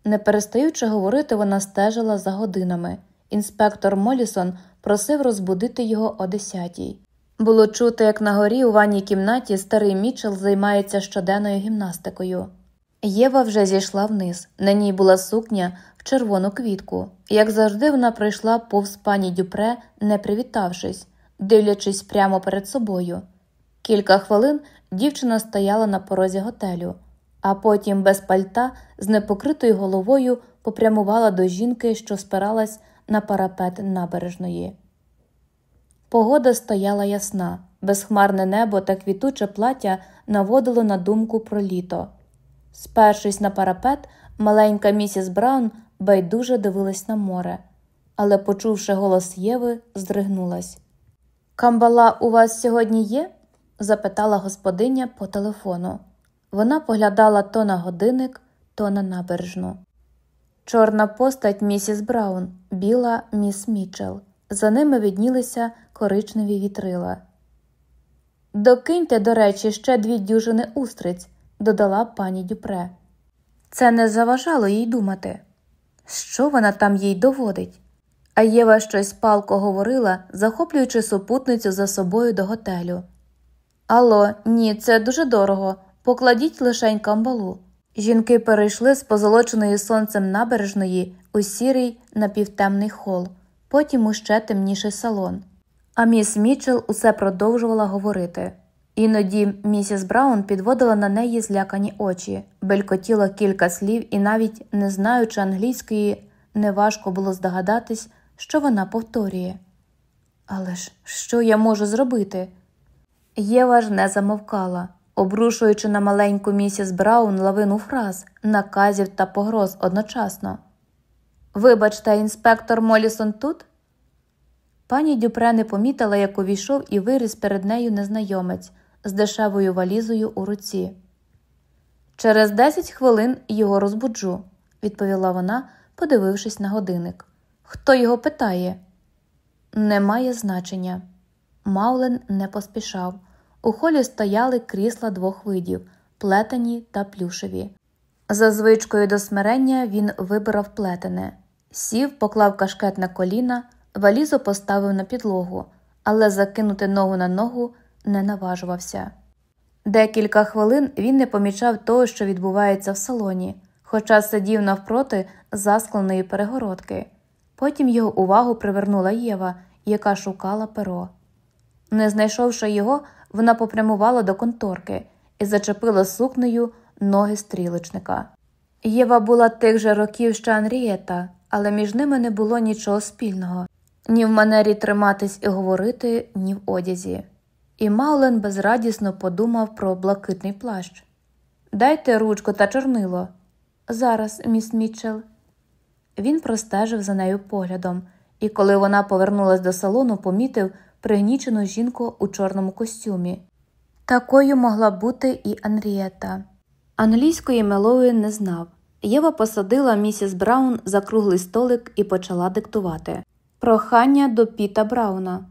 Не перестаючи говорити, вона стежила за годинами. Інспектор Молісон просив розбудити його о десятій. Було чути, як на горі у ванній кімнаті старий Мічел займається щоденною гімнастикою. Єва вже зійшла вниз. На ній була сукня в червону квітку. Як завжди, вона пройшла повз пані Дюпре, не привітавшись, дивлячись прямо перед собою. Кілька хвилин дівчина стояла на порозі готелю, а потім без пальта з непокритою головою попрямувала до жінки, що спиралась на парапет набережної. Погода стояла ясна, безхмарне небо та квітуче плаття наводило на думку про літо. Спершись на парапет, маленька місіс Браун байдуже дивилась на море, але, почувши голос Єви, здригнулась. Камбала у вас сьогодні є? запитала господиня по телефону. Вона поглядала то на годинник, то на набережну. Чорна постать місіс Браун, біла міс Мічел. За ними віднілися коричневі вітрила. Докиньте, до речі, ще дві дюжини устриць, додала пані Дюпре. Це не заважало їй думати. Що вона там їй доводить? А Єва щось палко говорила, захоплюючи супутницю за собою до готелю. Алло, ні, це дуже дорого. Покладіть лишень камбалу. Жінки перейшли з позолоченої сонцем набережної у сірий напівтемний хол, потім у ще темніший салон. А міс Мічел усе продовжувала говорити. Іноді місіс Браун підводила на неї злякані очі, белькотіла кілька слів і, навіть не знаючи англійської, неважко було здогадатись, що вона повторює. Але ж що я можу зробити? Єва ж не замовкала, обрушуючи на маленьку місіс Браун лавину фраз, наказів та погроз одночасно. Вибачте, інспектор Молісон тут? Пані Дюпре не помітила, як увійшов і виріс перед нею незнайомець з дешевою валізою у руці. Через десять хвилин його розбуджу, відповіла вона, подивившись на годинник. Хто його питає? Немає значення. Маулен не поспішав. У холі стояли крісла двох видів плетені та плюшеві. За звичкою до смирення він вибирав плетене, сів, поклав кашкет на коліна, валізу поставив на підлогу, але закинути ногу на ногу не наважувався. Декілька хвилин він не помічав того, що відбувається в салоні, хоча сидів навпроти заскленої перегородки. Потім його увагу привернула Єва, яка шукала перо. Не знайшовши його, вона попрямувала до конторки і зачепила сукнею ноги стрілочника. Єва була тих же років, що Анрієта, але між ними не було нічого спільного ні в манері триматись і говорити, ні в одязі. І Маулен безрадісно подумав про блакитний плащ. Дайте ручку та чорнило. Зараз, міс Мітчелл. Він простежив за нею поглядом, і коли вона повернулась до салону, помітив пригнічену жінку у чорному костюмі. Такою могла бути і Анрієта. Англійської Мелої не знав. Єва посадила місіс Браун за круглий столик і почала диктувати Прохання до Піта Брауна.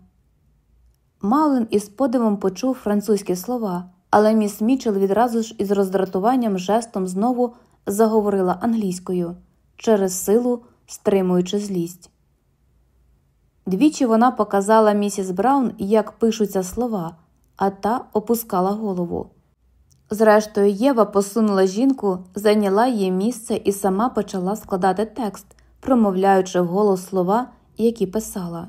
Маулен із подивом почув французькі слова, але міс Мічел відразу ж із роздратуванням жестом знову заговорила англійською через силу стримуючи злість. Двічі вона показала місіс Браун, як пишуться слова, а та опускала голову. Зрештою, Єва посунула жінку, зайняла її місце і сама почала складати текст, промовляючи вголос слова, які писала.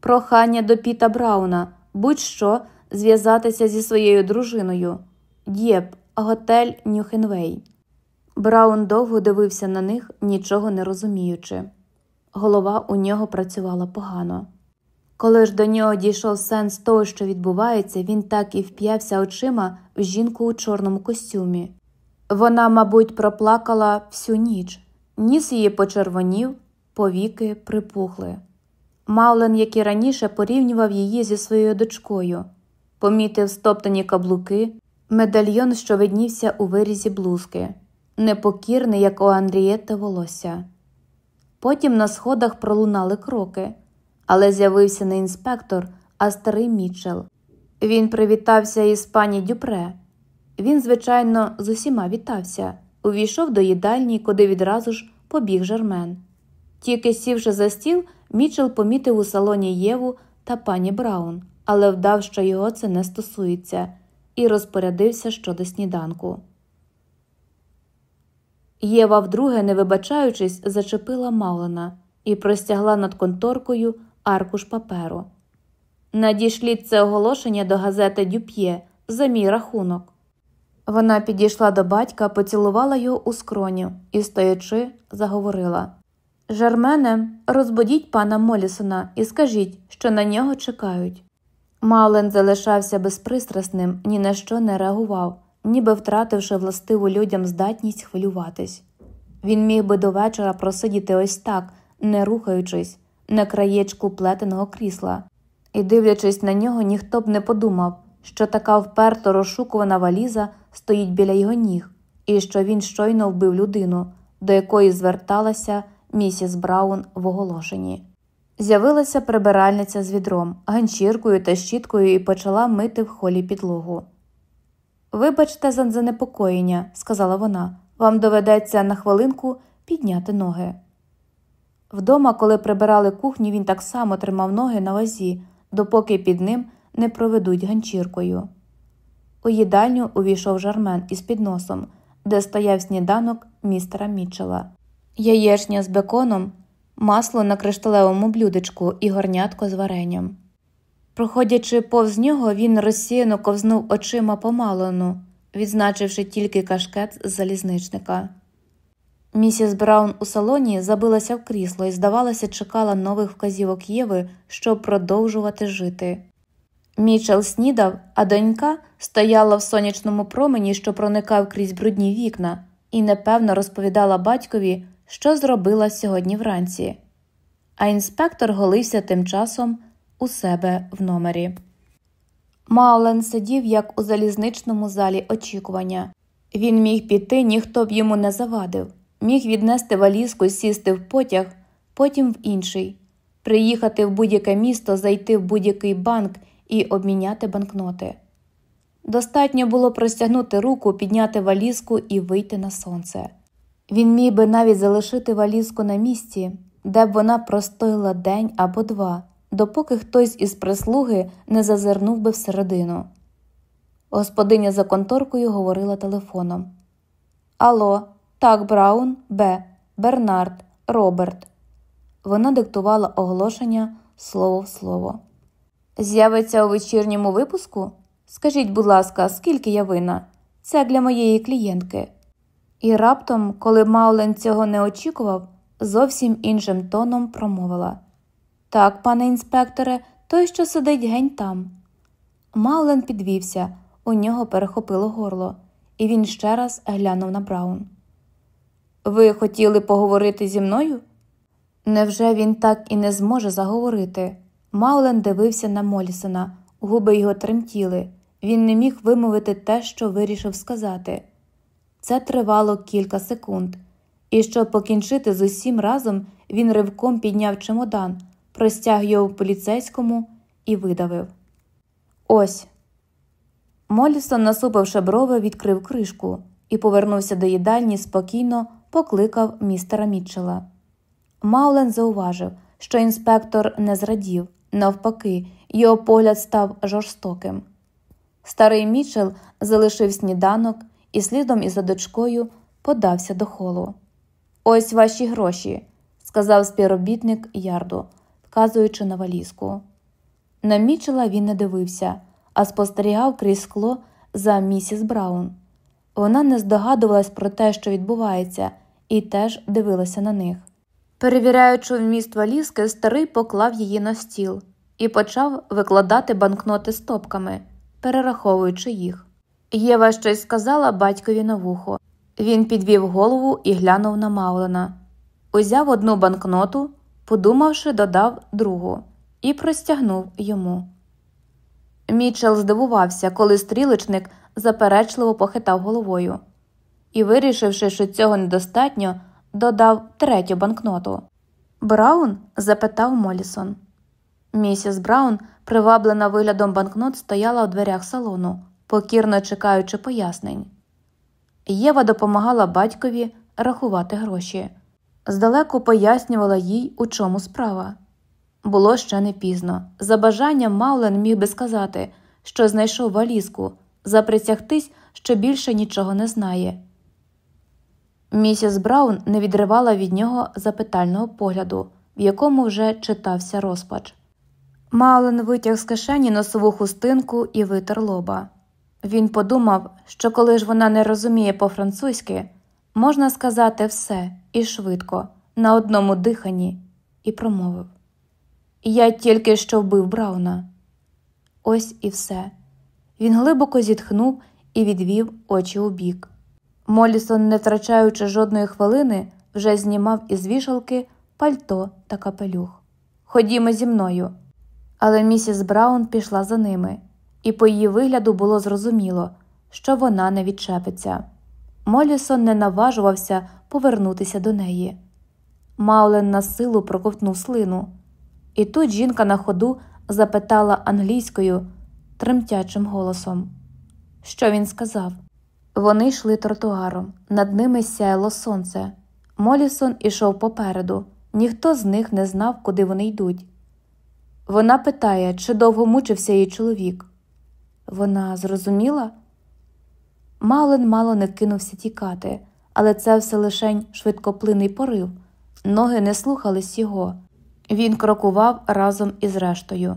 Прохання до Піта Брауна, будь-що зв'язатися зі своєю дружиною. Дєб, готель Нюхенвей. Браун довго дивився на них, нічого не розуміючи. Голова у нього працювала погано. Коли ж до нього дійшов сенс того, що відбувається, він так і вп'явся очима в жінку у чорному костюмі. Вона, мабуть, проплакала всю ніч, ніс її почервонів, повіки припухли. Маулен, як і раніше, порівнював її зі своєю дочкою, помітив стоптані каблуки, медальйон, що виднівся у вирізі блузки, непокірний, як у Андрієта волосся. Потім на сходах пролунали кроки, але з'явився не інспектор, а старий Мічел. Він привітався із пані Дюпре. Він, звичайно, з усіма вітався, увійшов до їдальні, куди відразу ж побіг Жермен. Тільки сівши за стіл, Мічел помітив у салоні Єву та пані Браун, але вдав, що його це не стосується, і розпорядився щодо сніданку. Єва, вдруге, не вибачаючись, зачепила Маулена і простягла над конторкою аркуш паперу. Надішліть це оголошення до газети Дюп'є за мій рахунок. Вона підійшла до батька, поцілувала його у скроню і, стоячи, заговорила Жермене, розбудіть пана Молісона і скажіть, що на нього чекають. Маулен залишався безпристрасним, ні на що не реагував ніби втративши властиву людям здатність хвилюватись. Він міг би до вечора просидіти ось так, не рухаючись, на краєчку плетеного крісла, і, дивлячись на нього, ніхто б не подумав, що така вперто розшукувана валіза стоїть біля його ніг, і що він щойно вбив людину, до якої зверталася місіс Браун в оголошенні. З'явилася прибиральниця з відром, ганчіркою та щіткою і почала мити в холі підлогу. Вибачте за занепокоєння, сказала вона, вам доведеться на хвилинку підняти ноги. Вдома, коли прибирали кухню, він так само тримав ноги на вазі, допоки під ним не проведуть ганчіркою. У їдальню увійшов жармен із підносом, де стояв сніданок містера Мітчела, яєчня з беконом, масло на кришталевому блюдечку і горнятко з варенням. Проходячи повз нього, він розсіяно ковзнув очима помалону, відзначивши тільки кашкет з залізничника. Місіс Браун у салоні забилася в крісло і, здавалося, чекала нових вказівок Єви, щоб продовжувати жити. Мічел снідав, а донька стояла в сонячному промені, що проникав крізь брудні вікна, і непевно розповідала батькові, що зробила сьогодні вранці. А інспектор голився тим часом у себе в номері. Маулен сидів, як у залізничному залі очікування. Він міг піти, ніхто б йому не завадив, міг віднести валізку, сісти в потяг, потім в інший, приїхати в будь-яке місто, зайти в будь-який банк і обміняти банкноти. Достатньо було простягнути руку, підняти валізку і вийти на сонце. Він міг би навіть залишити валізку на місці, де б вона простоїла день або два допоки хтось із прислуги не зазирнув би всередину. Господиня за конторкою говорила телефоном Алло, так, Браун, Б, Бернард, Роберт. Вона диктувала оголошення слово в слово. З'явиться у вечірньому випуску? Скажіть, будь ласка, скільки я вина? Це для моєї клієнтки. І раптом, коли Маулен цього не очікував, зовсім іншим тоном промовила Так, пане інспекторе, той, що сидить гень там. Маулен підвівся, у нього перехопило горло, і він ще раз глянув на Браун. Ви хотіли поговорити зі мною? Невже він так і не зможе заговорити? Маулен дивився на Молісона, губи його тремтіли, він не міг вимовити те, що вирішив сказати. Це тривало кілька секунд, і щоб покінчити з усім разом, він ривком підняв чемодан, простяг його поліцейському і видавив. Ось. Молісон, насупивши брови, відкрив кришку і повернувся до їдальні, спокійно покликав містера Мітчела. Маулен зауважив, що інспектор не зрадів, навпаки, його погляд став жорстоким. Старий Мітчел залишив сніданок і слідом із дочкою подався до холу. Ось ваші гроші, сказав співробітник ярду, вказуючи на валізку. На Мічела він не дивився, а спостерігав крізь скло за місіс Браун. Вона не здогадувалась про те, що відбувається, і теж дивилася на них. Перевіряючи вміст валізки, старий поклав її на стіл і почав викладати банкноти стопками, перераховуючи їх. Єва щось сказала батькові на вухо. Він підвів голову і глянув на Маулена. Узяв одну банкноту, подумавши, додав другу і простягнув йому. Мічел здивувався, коли стрілечник заперечливо похитав головою і, вирішивши, що цього недостатньо, додав третю банкноту. Браун? запитав Молісон. Місіс Браун, приваблена виглядом банкнот, стояла у дверях салону, покірно чекаючи пояснень. Єва допомагала батькові рахувати гроші. Здалеку пояснювала їй, у чому справа. Було ще не пізно. За бажанням Маулен міг би сказати, що знайшов валізку, заприсягтись, що більше нічого не знає. Місіс Браун не відривала від нього запитального погляду, в якому вже читався розпач. Маулен витяг з кишені носову хустинку і витер лоба. Він подумав, що коли ж вона не розуміє по-французьки, можна сказати все і швидко, на одному диханні, і промовив Я тільки що вбив Брауна. Ось і все. Він глибоко зітхнув і відвів очі у бік. Молісон, не втрачаючи жодної хвилини, вже знімав із вішалки пальто та капелюх. Ходімо зі мною. Але місіс Браун пішла за ними, і по її вигляду було зрозуміло, що вона не відчепиться. Молісон не наважувався повернутися до неї. Маулен на силу проковтнув слину, і тут жінка на ходу запитала англійською тремтячим голосом. Що він сказав? Вони йшли тротуаром, над ними сяяло сонце. Молісон ішов попереду, ніхто з них не знав, куди вони йдуть. Вона питає, чи довго мучився її чоловік. Вона зрозуміла? Малин мало не кинувся тікати, але це все лишень швидкоплинний порив. Ноги не слухались його. Він крокував разом із рештою.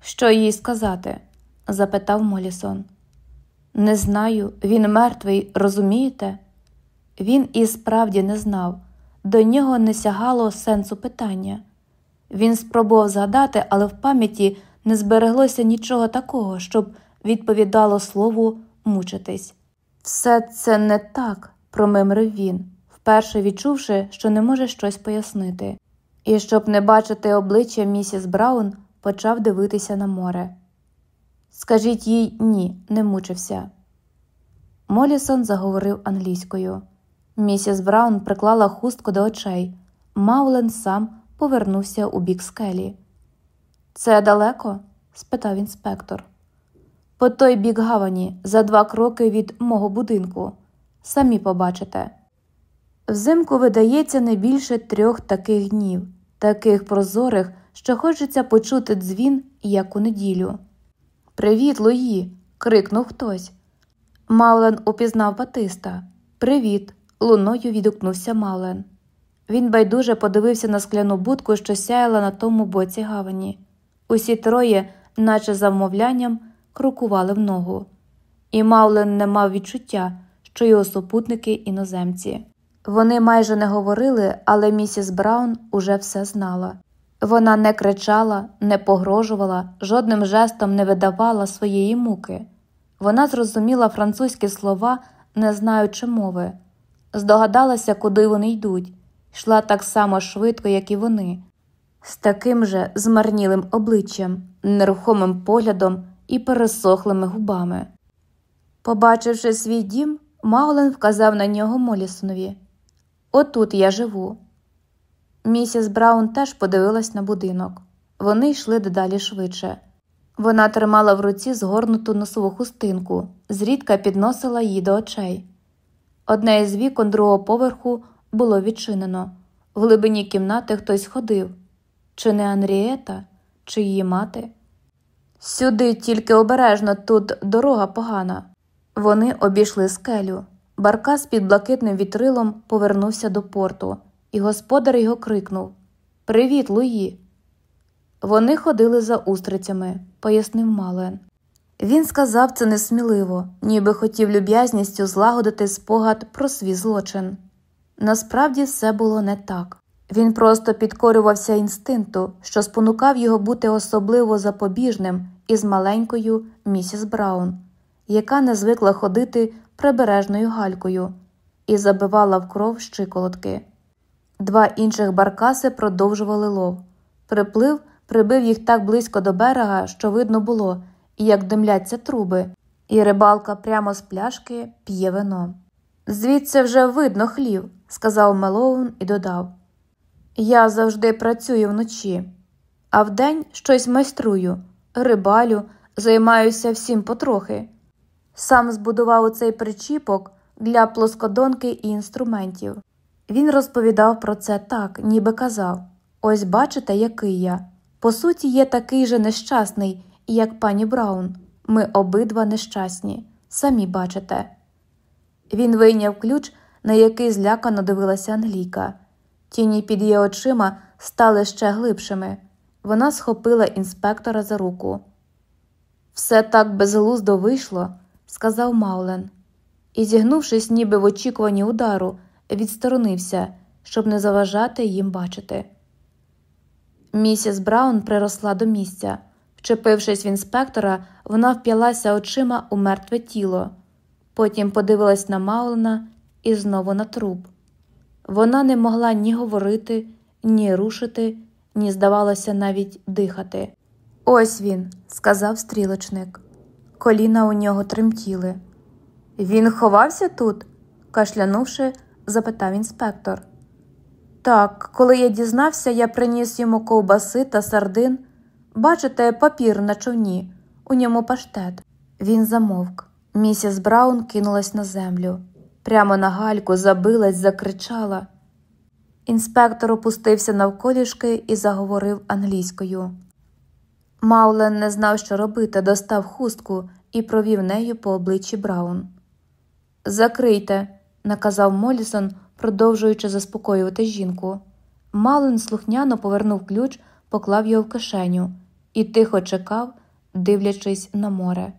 Що їй сказати? запитав Молісон. Не знаю, він мертвий, розумієте? Він і справді не знав, до нього не сягало сенсу питання. Він спробував згадати, але в пам'яті не збереглося нічого такого, щоб відповідало слову мучитись. Все це не так, промимрив він, вперше відчувши, що не може щось пояснити, і, щоб не бачити обличчя місіс Браун, почав дивитися на море. Скажіть їй ні, не мучився. Молісон заговорив англійською. Місіс Браун приклала хустку до очей. Маулен сам повернувся у бік скелі. Це далеко? спитав інспектор. По той бік гавані, за два кроки від мого будинку. Самі побачите. Взимку видається не більше трьох таких днів, таких прозорих, що хочеться почути дзвін, як у неділю. Привіт, Луї. крикнув хтось. Маулен упізнав Батиста. Привіт. луною відгукнувся Маулен. Він байдуже подивився на скляну будку, що сяяла на тому боці гавані. Усі троє, наче за вмовлянням, крокували в ногу. І Маулен не мав відчуття, що його супутники іноземці. Вони майже не говорили, але місіс Браун уже все знала. Вона не кричала, не погрожувала, жодним жестом не видавала своєї муки. Вона зрозуміла французькі слова, не знаючи мови, здогадалася, куди вони йдуть, йшла так само швидко, як і вони, з таким же змарнілим обличчям, нерухомим поглядом і пересохлими губами. Побачивши свій дім, Маулен вказав на нього Молісонові. Отут я живу. Місіс Браун теж подивилась на будинок. Вони йшли дедалі швидше. Вона тримала в руці згорнуту носову хустинку, зрідка підносила її до очей. Одне із вікон другого поверху було відчинено. В глибині кімнати хтось ходив. Чи не Анрієта, чи її мати? Сюди тільки обережно тут дорога погана. Вони обійшли скелю. Баркас під блакитним вітрилом повернувся до порту, і господар його крикнув Привіт, Луї! Вони ходили за устрицями, пояснив Мален. Він сказав це несміливо, ніби хотів люб'язністю злагіднити спогад про свій злочин. Насправді все було не так. Він просто підкорювався інстинкту, що спонукав його бути особливо запобігливим із маленькою місіс Браун, яка не звикла ходити прибережною галькою і забивала в кров щиколотки. Два інших баркаси продовжували лов. Приплив прибив їх так близько до берега, що видно було, як димляться труби, і рибалка прямо з пляшки п'є вино. Звідси вже видно хлів, сказав Мелоун і додав. Я завжди працюю вночі, а вдень щось майструю, рибалю, займаюся всім потрохи. Сам збудував оцей причіпок для плоскодонки і інструментів. Він розповідав про це так, ніби казав Ось бачите, який я. По суті, є такий же нещасний, як пані Браун. Ми обидва нещасні, самі бачите. Він вийняв ключ, на який злякано дивилася Англійка. Тіні під її очима стали ще глибшими. Вона схопила інспектора за руку. Все так безглуздо вийшло, сказав Маулен, і, зігнувшись, ніби в очікуванні удару, відсторонився, щоб не заважати їм бачити. Місіс Браун приросла до місця. Вчепившись в інспектора, вона вп'ялася очима у мертве тіло, потім подивилась на Маулена і знову на труп. Вона не могла ні говорити, ні рушити, ні, здавалося, навіть дихати. Ось він, сказав стрілочник. Коліна у нього тремтіли. Він ховався тут? кашлянувши, запитав інспектор. Так, коли я дізнався, я приніс йому ковбаси та сардин. Бачите, папір на човні, у ньому паштет. Він замовк. Місіс Браун кинулась на землю. Прямо на гальку забилась, закричала. Інспектор опустився навколішки і заговорив англійською. Маулен не знав, що робити, достав хустку і провів нею по обличчі Браун. Закрийте, наказав Молісон, продовжуючи заспокоювати жінку. Малин слухняно повернув ключ, поклав його в кишеню і тихо чекав, дивлячись на море.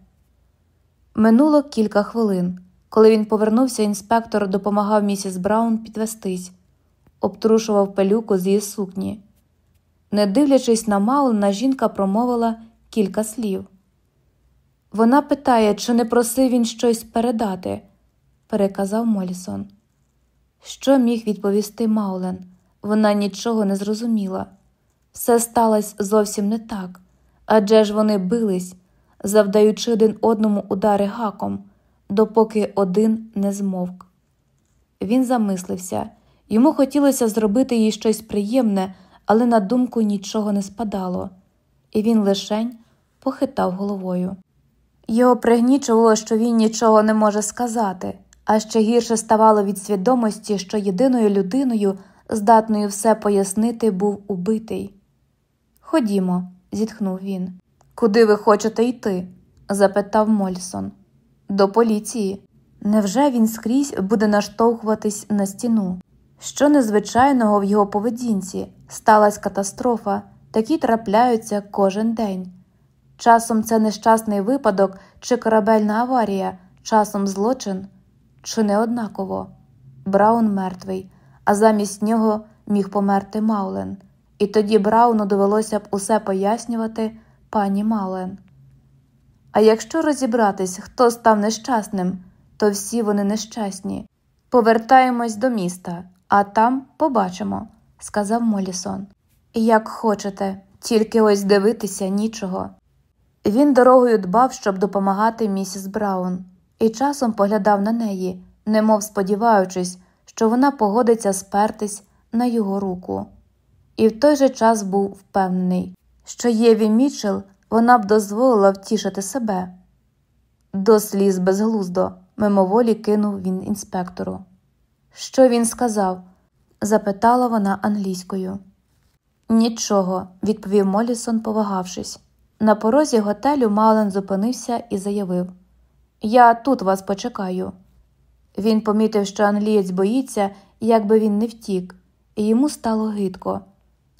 Минуло кілька хвилин. Коли він повернувся, інспектор допомагав місіс Браун підвестись, обтрушував пелюку з її сукні. Не дивлячись на Маулена, жінка промовила кілька слів. Вона питає, чи не просив він щось передати, переказав Молісон. Що міг відповісти Маулен? Вона нічого не зрозуміла. Все сталося зовсім не так, адже ж вони бились, завдаючи один одному удари гаком, допоки один не змовк. Він замислився йому хотілося зробити їй щось приємне, але на думку нічого не спадало, і він лишень похитав головою. Його пригнічувало, що він нічого не може сказати а ще гірше ставало від свідомості, що єдиною людиною, здатною все пояснити, був убитий. Ходімо, зітхнув він. Куди ви хочете йти? запитав Мольсон. До поліції. Невже він скрізь буде наштовхуватись на стіну? Що незвичайного в його поведінці сталася катастрофа, такі трапляються кожен день. Часом це нещасний випадок чи корабельна аварія, часом злочин, чи не однаково. Браун мертвий, а замість нього міг померти Маулен, і тоді Брауну довелося б усе пояснювати пані Маулен. А якщо розібратись, хто став нещасним, то всі вони нещасні. Повертаємось до міста, а там побачимо, сказав Молісон. Як хочете, тільки ось дивитися нічого. Він дорогою дбав, щоб допомагати місіс Браун, і часом поглядав на неї, немов сподіваючись, що вона погодиться спертись на його руку. І в той же час був впевнений, що Єві Мічел вона б дозволила втішити себе. До сліз безглуздо, мимоволі кинув він інспектору. Що він сказав? запитала вона англійською. Нічого, відповів Молісон, повагавшись. На порозі готелю Мален зупинився і заявив Я тут вас почекаю. Він помітив, що англієць боїться, як би він не втік, і йому стало гидко.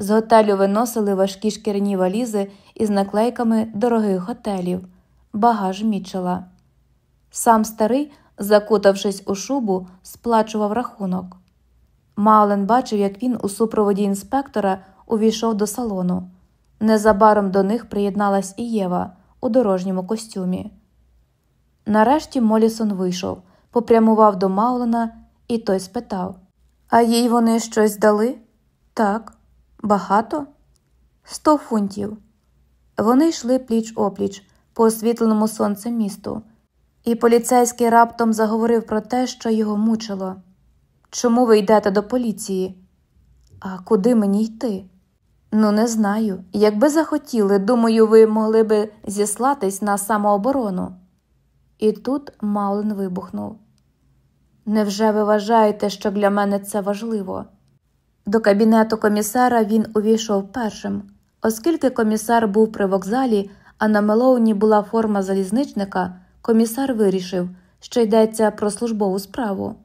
З готелю виносили важкі шкіряні валізи із наклейками дорогих готелів, багаж Мічела. Сам старий, закутавшись у шубу, сплачував рахунок. Маулен бачив, як він у супроводі інспектора увійшов до салону. Незабаром до них приєдналась і Єва у дорожньому костюмі. Нарешті Молісон вийшов, попрямував до Маулена, і той спитав А їй вони щось дали? Так. Багато? Сто фунтів. Вони йшли пліч опліч по освітленому сонцем місту, і поліцейський раптом заговорив про те, що його мучило. Чому ви йдете до поліції? А куди мені йти? Ну, не знаю. Якби захотіли, думаю, ви могли би зіслатись на самооборону. І тут Маулен вибухнув. Невже ви вважаєте, що для мене це важливо? До кабінету комісара він увійшов першим, оскільки комісар був при вокзалі, а на Мелоуні була форма залізничника, комісар вирішив, що йдеться про службову справу.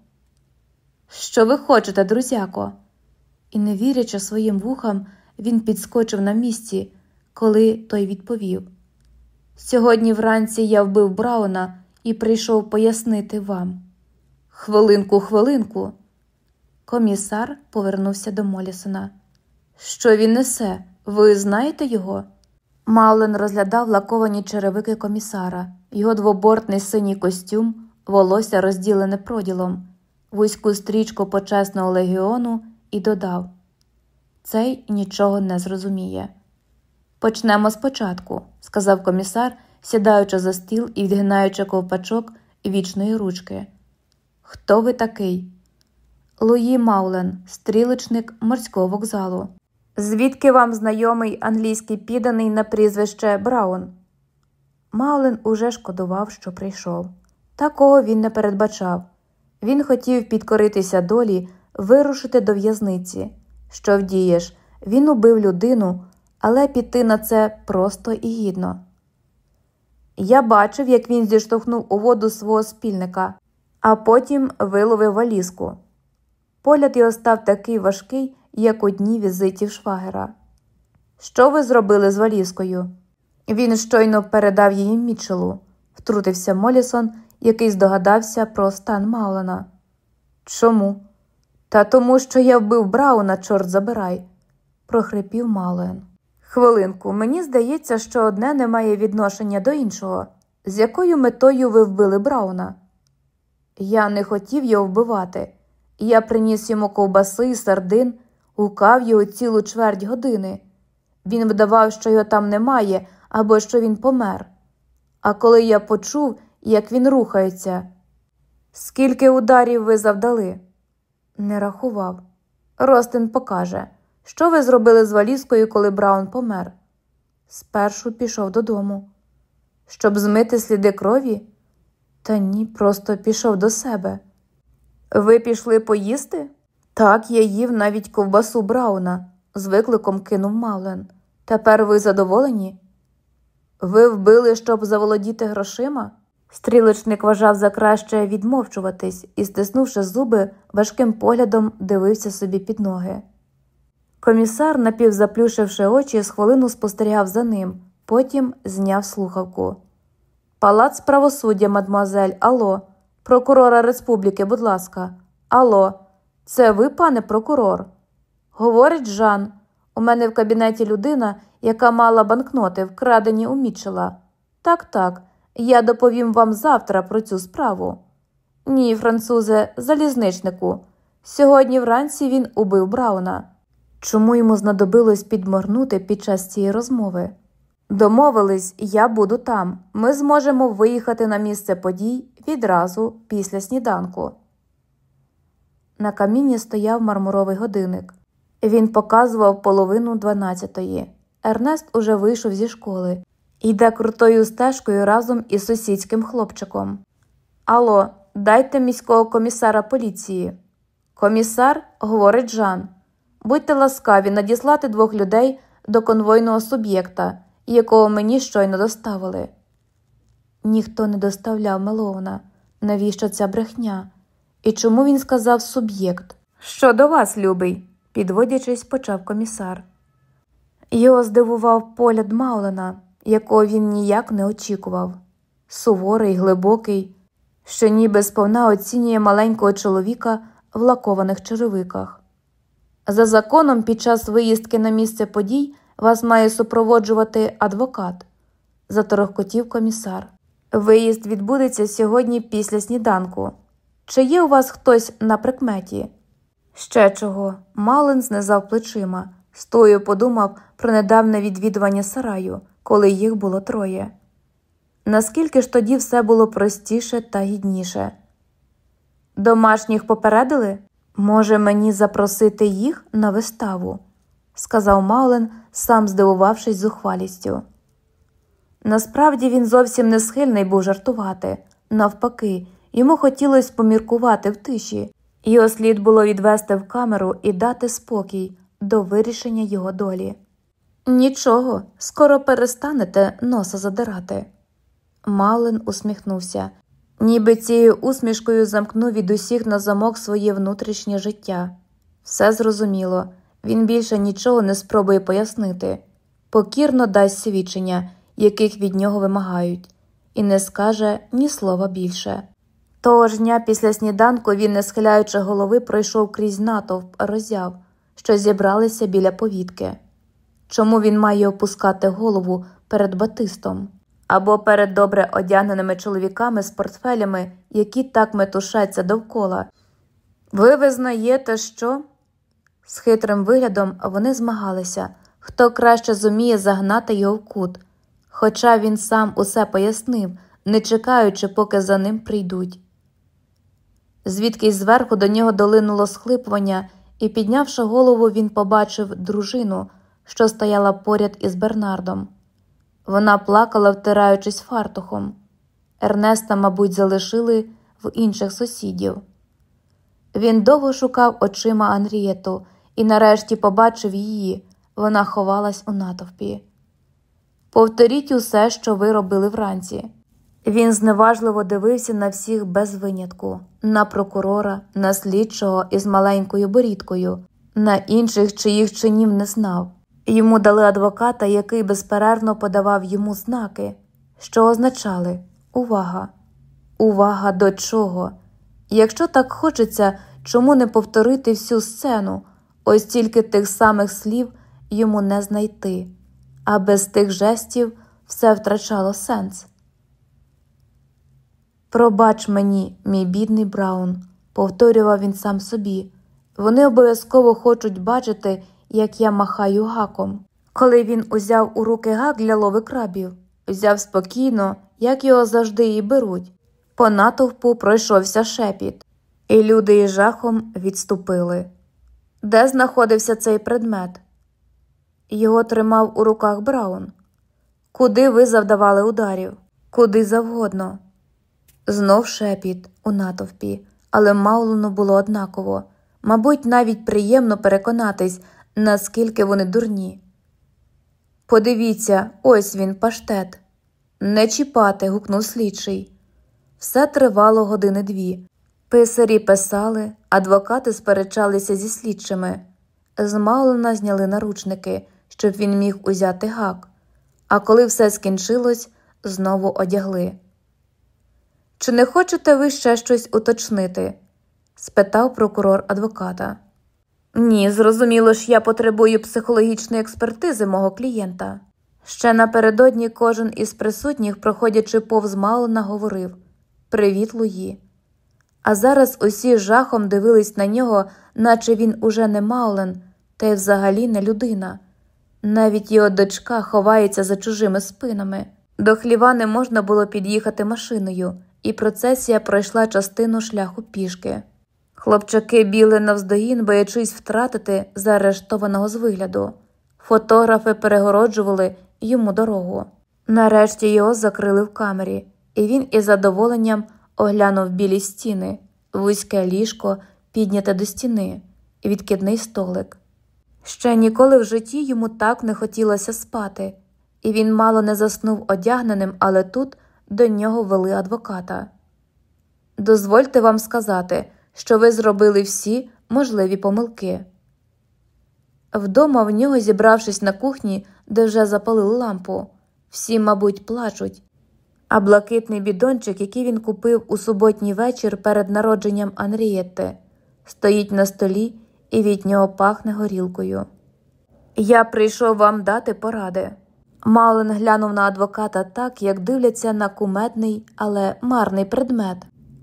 Що ви хочете, друзяко? І, не вірячи своїм вухам, він підскочив на місці, коли той відповів: Сьогодні вранці я вбив Брауна і прийшов пояснити вам. Хвилинку, хвилинку. Комісар повернувся до Молісона. Що він несе? Ви знаєте його? Маулен розглядав лаковані черевики комісара, його двобортний синій костюм, волосся розділене проділом, вузьку стрічку почесного легіону і додав цей нічого не зрозуміє. Почнемо спочатку, сказав комісар, сідаючи за стіл і відгинаючи ковпачок вічної ручки. Хто ви такий? Луї Маулен, стрілочник морського вокзалу. Звідки вам знайомий англійський підданий на прізвище Браун? Маулен уже шкодував, що прийшов. Такого він не передбачав. Він хотів підкоритися долі, вирушити до в'язниці. Що вдієш? Він убив людину, але піти на це просто і гідно. Я бачив, як він зіштовхнув у воду свого спільника, а потім виловив валізку. Погляд його став такий важкий, як у дні візитів швагера. Що ви зробили з валізкою? Він щойно передав її Мічелу, втрутився Молісон, який здогадався про стан Маулена. Чому? Та тому, що я вбив Брауна, чорт забирай, прохрипів Малоен. Хвилинку, мені здається, що одне не має відношення до іншого. З якою метою ви вбили Брауна? Я не хотів його вбивати. Я приніс йому ковбаси і сардин, гукав його цілу чверть години. Він вдавав, що його там немає або що він помер. А коли я почув, як він рухається, скільки ударів ви завдали? Не рахував. Ростин покаже, що ви зробили з валізкою, коли Браун помер. Спершу пішов додому. Щоб змити сліди крові? Та ні, просто пішов до себе. Ви пішли поїсти? Так, я їв навіть ковбасу Брауна, з викликом кинув Мавлен. Тепер ви задоволені? Ви вбили, щоб заволодіти грошима? Стрілочник вважав за краще відмовчуватись і, стиснувши зуби, важким поглядом дивився собі під ноги. Комісар, напівзаплющивши очі, з хвилину спостерігав за ним, потім зняв слухавку. Палац правосуддя, мадмуазель, Алло, прокурора республіки, будь ласка. Алло, це ви, пане прокурор? Говорить Жан, у мене в кабінеті людина, яка мала банкноти, вкрадені у Мітчела. Так, так, я доповім вам завтра про цю справу. Ні, французе, залізничнику. Сьогодні вранці він убив Брауна. Чому йому знадобилось підморгнути під час цієї розмови? Домовились, я буду там. Ми зможемо виїхати на місце подій відразу після сніданку. На каміні стояв мармуровий годинник. Він показував половину дванадцятої. Ернест уже вийшов зі школи йде крутою стежкою разом із сусідським хлопчиком. Алло, дайте міського комісара поліції. Комісар, говорить Жан. Будьте ласкаві надіслати двох людей до конвойного суб'єкта, якого мені щойно доставили. Ніхто не доставляв Меловна. Навіщо ця брехня? І чому він сказав суб'єкт? Що до вас, любий? підводячись, почав комісар. Його здивував погляд Маулена, якого він ніяк не очікував суворий, глибокий, що ніби сповна оцінює маленького чоловіка в лакованих черевиках. За законом, під час виїздки на місце подій вас має супроводжувати адвокат, заторохкотів комісар. Виїзд відбудеться сьогодні після сніданку. Чи є у вас хтось на прикметі? Ще чого, Малин знизав плечима, стою подумав про недавне відвідування сараю, коли їх було троє. Наскільки ж тоді все було простіше та гідніше? Домашніх попередили? Може, мені запросити їх на виставу, сказав Маулен, сам здивувавшись зухвалістю. Насправді він зовсім не схильний був жартувати. Навпаки, йому хотілося поміркувати в тиші, його слід було відвести в камеру і дати спокій до вирішення його долі. Нічого, скоро перестанете носа задирати. Малин усміхнувся, ніби цією усмішкою замкнув від усіх на замок своє внутрішнє життя. Все зрозуміло, він більше нічого не спробує пояснити, покірно дасть свідчення, яких від нього вимагають, і не скаже ні слова більше. Того ж дня після сніданку він, не схиляючи голови, пройшов крізь натовп роззяв, що зібралися біля повітки. Чому він має опускати голову перед батистом або перед добре одягненими чоловіками з портфелями, які так метушаться довкола? Ви визнаєте, що? З хитрим виглядом вони змагалися, хто краще зуміє загнати його в кут, хоча він сам усе пояснив, не чекаючи, поки за ним прийдуть. Звідкись зверху до нього долинуло схлипування, і, піднявши голову, він побачив дружину що стояла поряд із Бернардом. Вона плакала, втираючись фартухом. Ернеста, мабуть, залишили в інших сусідів. Він довго шукав очима Анрієту і нарешті побачив її, вона ховалась у натовпі. Повторіть усе, що ви робили вранці. Він зневажливо дивився на всіх без винятку, на прокурора, на слідчого із маленькою борідкою, на інших, чиїх чинів не знав. Йому дали адвоката, який безперервно подавав йому знаки, що означали увага, увага до чого. Якщо так хочеться, чому не повторити всю сцену, ось тільки тих самих слів йому не знайти, а без тих жестів все втрачало сенс. Пробач мені, мій бідний Браун, повторював він сам собі. Вони обов'язково хочуть бачити як я махаю гаком. Коли він узяв у руки гак для лови крабів, взяв спокійно, як його завжди і беруть. По натовпу пройшовся шепіт, і люди із жахом відступили. Де знаходився цей предмет? Його тримав у руках Браун. Куди ви завдавали ударів? Куди завгодно. Знов шепіт у натовпі, але Маулону було однаково. Мабуть, навіть приємно переконатись, наскільки вони дурні. Подивіться, ось він паштет. Не чіпати. гукнув слідчий. Все тривало години дві. Писарі писали, адвокати сперечалися зі слідчими. З Маулена зняли наручники, щоб він міг узяти гак. А коли все скінчилось, знову одягли. Чи не хочете ви ще щось уточнити? спитав прокурор адвоката. Ні, зрозуміло ж, я потребую психологічної експертизи мого клієнта. Ще напередодні кожен із присутніх, проходячи повз Маулена, говорив Привіт, Луї. А зараз усі жахом дивились на нього, наче він уже не Маулен, та й взагалі не людина. Навіть його дочка ховається за чужими спинами. До хліва не можна було під'їхати машиною, і процесія пройшла частину шляху пішки. Хлопчаки біли навздогін, боячись втратити заарештованого з вигляду. Фотографи перегороджували йому дорогу. Нарешті його закрили в камері, і він із задоволенням оглянув білі стіни, вузьке ліжко, підняте до стіни, відкидний столик. Ще ніколи в житті йому так не хотілося спати, і він мало не заснув одягненим, але тут до нього вели адвоката. Дозвольте вам сказати, що ви зробили всі можливі помилки. Вдома в нього, зібравшись на кухні, де вже запалили лампу, всі, мабуть, плачуть, а блакитний бідончик, який він купив у суботній вечір перед народженням Анрієтти, стоїть на столі і від нього пахне горілкою. Я прийшов вам дати поради. Малин глянув на адвоката так, як дивляться на кумедний, але марний предмет.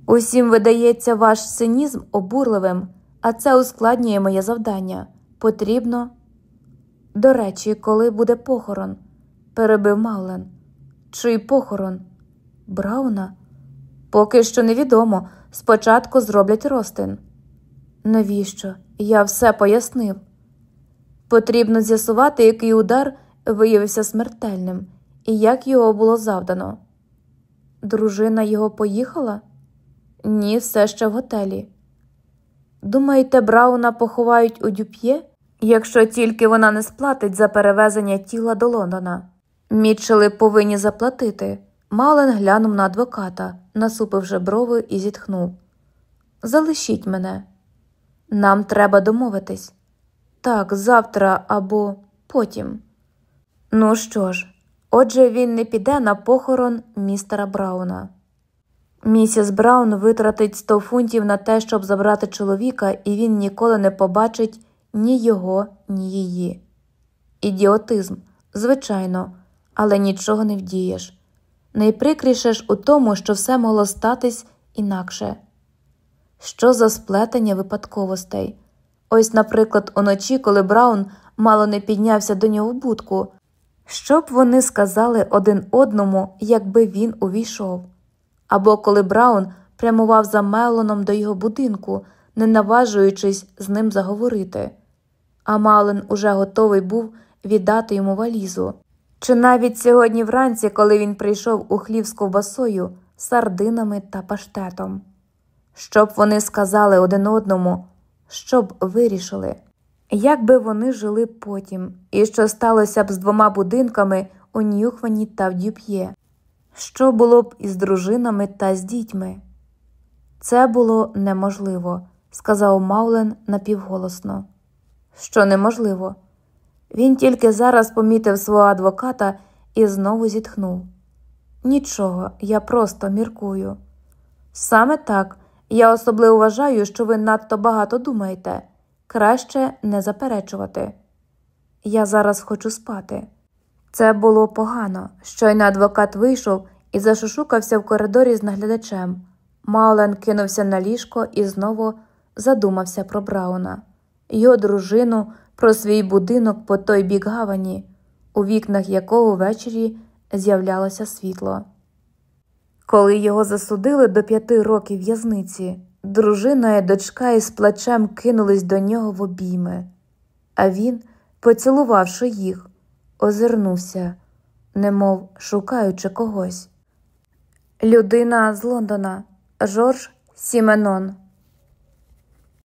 Усім видається ваш цинізм обурливим, а це ускладнює моє завдання. Потрібно. До речі, коли буде похорон, перебив Маулен. Чий похорон? Брауна? Поки що невідомо. Спочатку зроблять ростин. Навіщо? Я все пояснив. Потрібно з'ясувати, який удар виявився смертельним і як його було завдано. Дружина його поїхала? Ні, все ще в готелі. Думаєте, Брауна поховають у дюп'є, якщо тільки вона не сплатить за перевезення тіла до Лондона? Мітчели повинні заплатити. Мален глянув на адвоката, насупивши брови і зітхнув. Залишіть мене. Нам треба домовитись. Так, завтра або потім. Ну що ж, отже, він не піде на похорон містера Брауна. Місіс Браун витратить 100 фунтів на те, щоб забрати чоловіка, і він ніколи не побачить ні його, ні її. Ідіотизм, звичайно, але нічого не вдієш. Найприкріше ж у тому, що все могло статись інакше. Що за сплетення випадковостей? Ось, наприклад, уночі, коли Браун мало не піднявся до нього в будку, що б вони сказали один одному, якби він увійшов? Або коли Браун прямував за Мелоном до його будинку, не наважуючись з ним заговорити, а Мален уже готовий був віддати йому валізу. Чи навіть сьогодні вранці, коли він прийшов у хлів з ковбасою, сардинами та паштетом? Що б вони сказали один одному, що б вирішили? Як би вони жили потім, і що сталося б з двома будинками у Нюхвані та в Дюп'є? Що було б із дружинами та з дітьми? Це було неможливо, сказав Маулен напівголосно. Що неможливо? Він тільки зараз помітив свого адвоката і знову зітхнув. Нічого, я просто міркую. Саме так, я особливо вважаю, що ви надто багато думаєте. Краще не заперечувати. Я зараз хочу спати. Це було погано. Щойно адвокат вийшов і зашушукався в коридорі з наглядачем. Маулен кинувся на ліжко і знову задумався про Брауна, його дружину, про свій будинок по той бік гавані, у вікнах якого ввечері з'являлося світло. Коли його засудили до п'яти років в'язниці, дружина і дочка із плачем кинулись до нього в обійми, а він, поцілувавши їх, озирнувся, немов шукаючи когось. Людина з Лондона Жорж Сіменон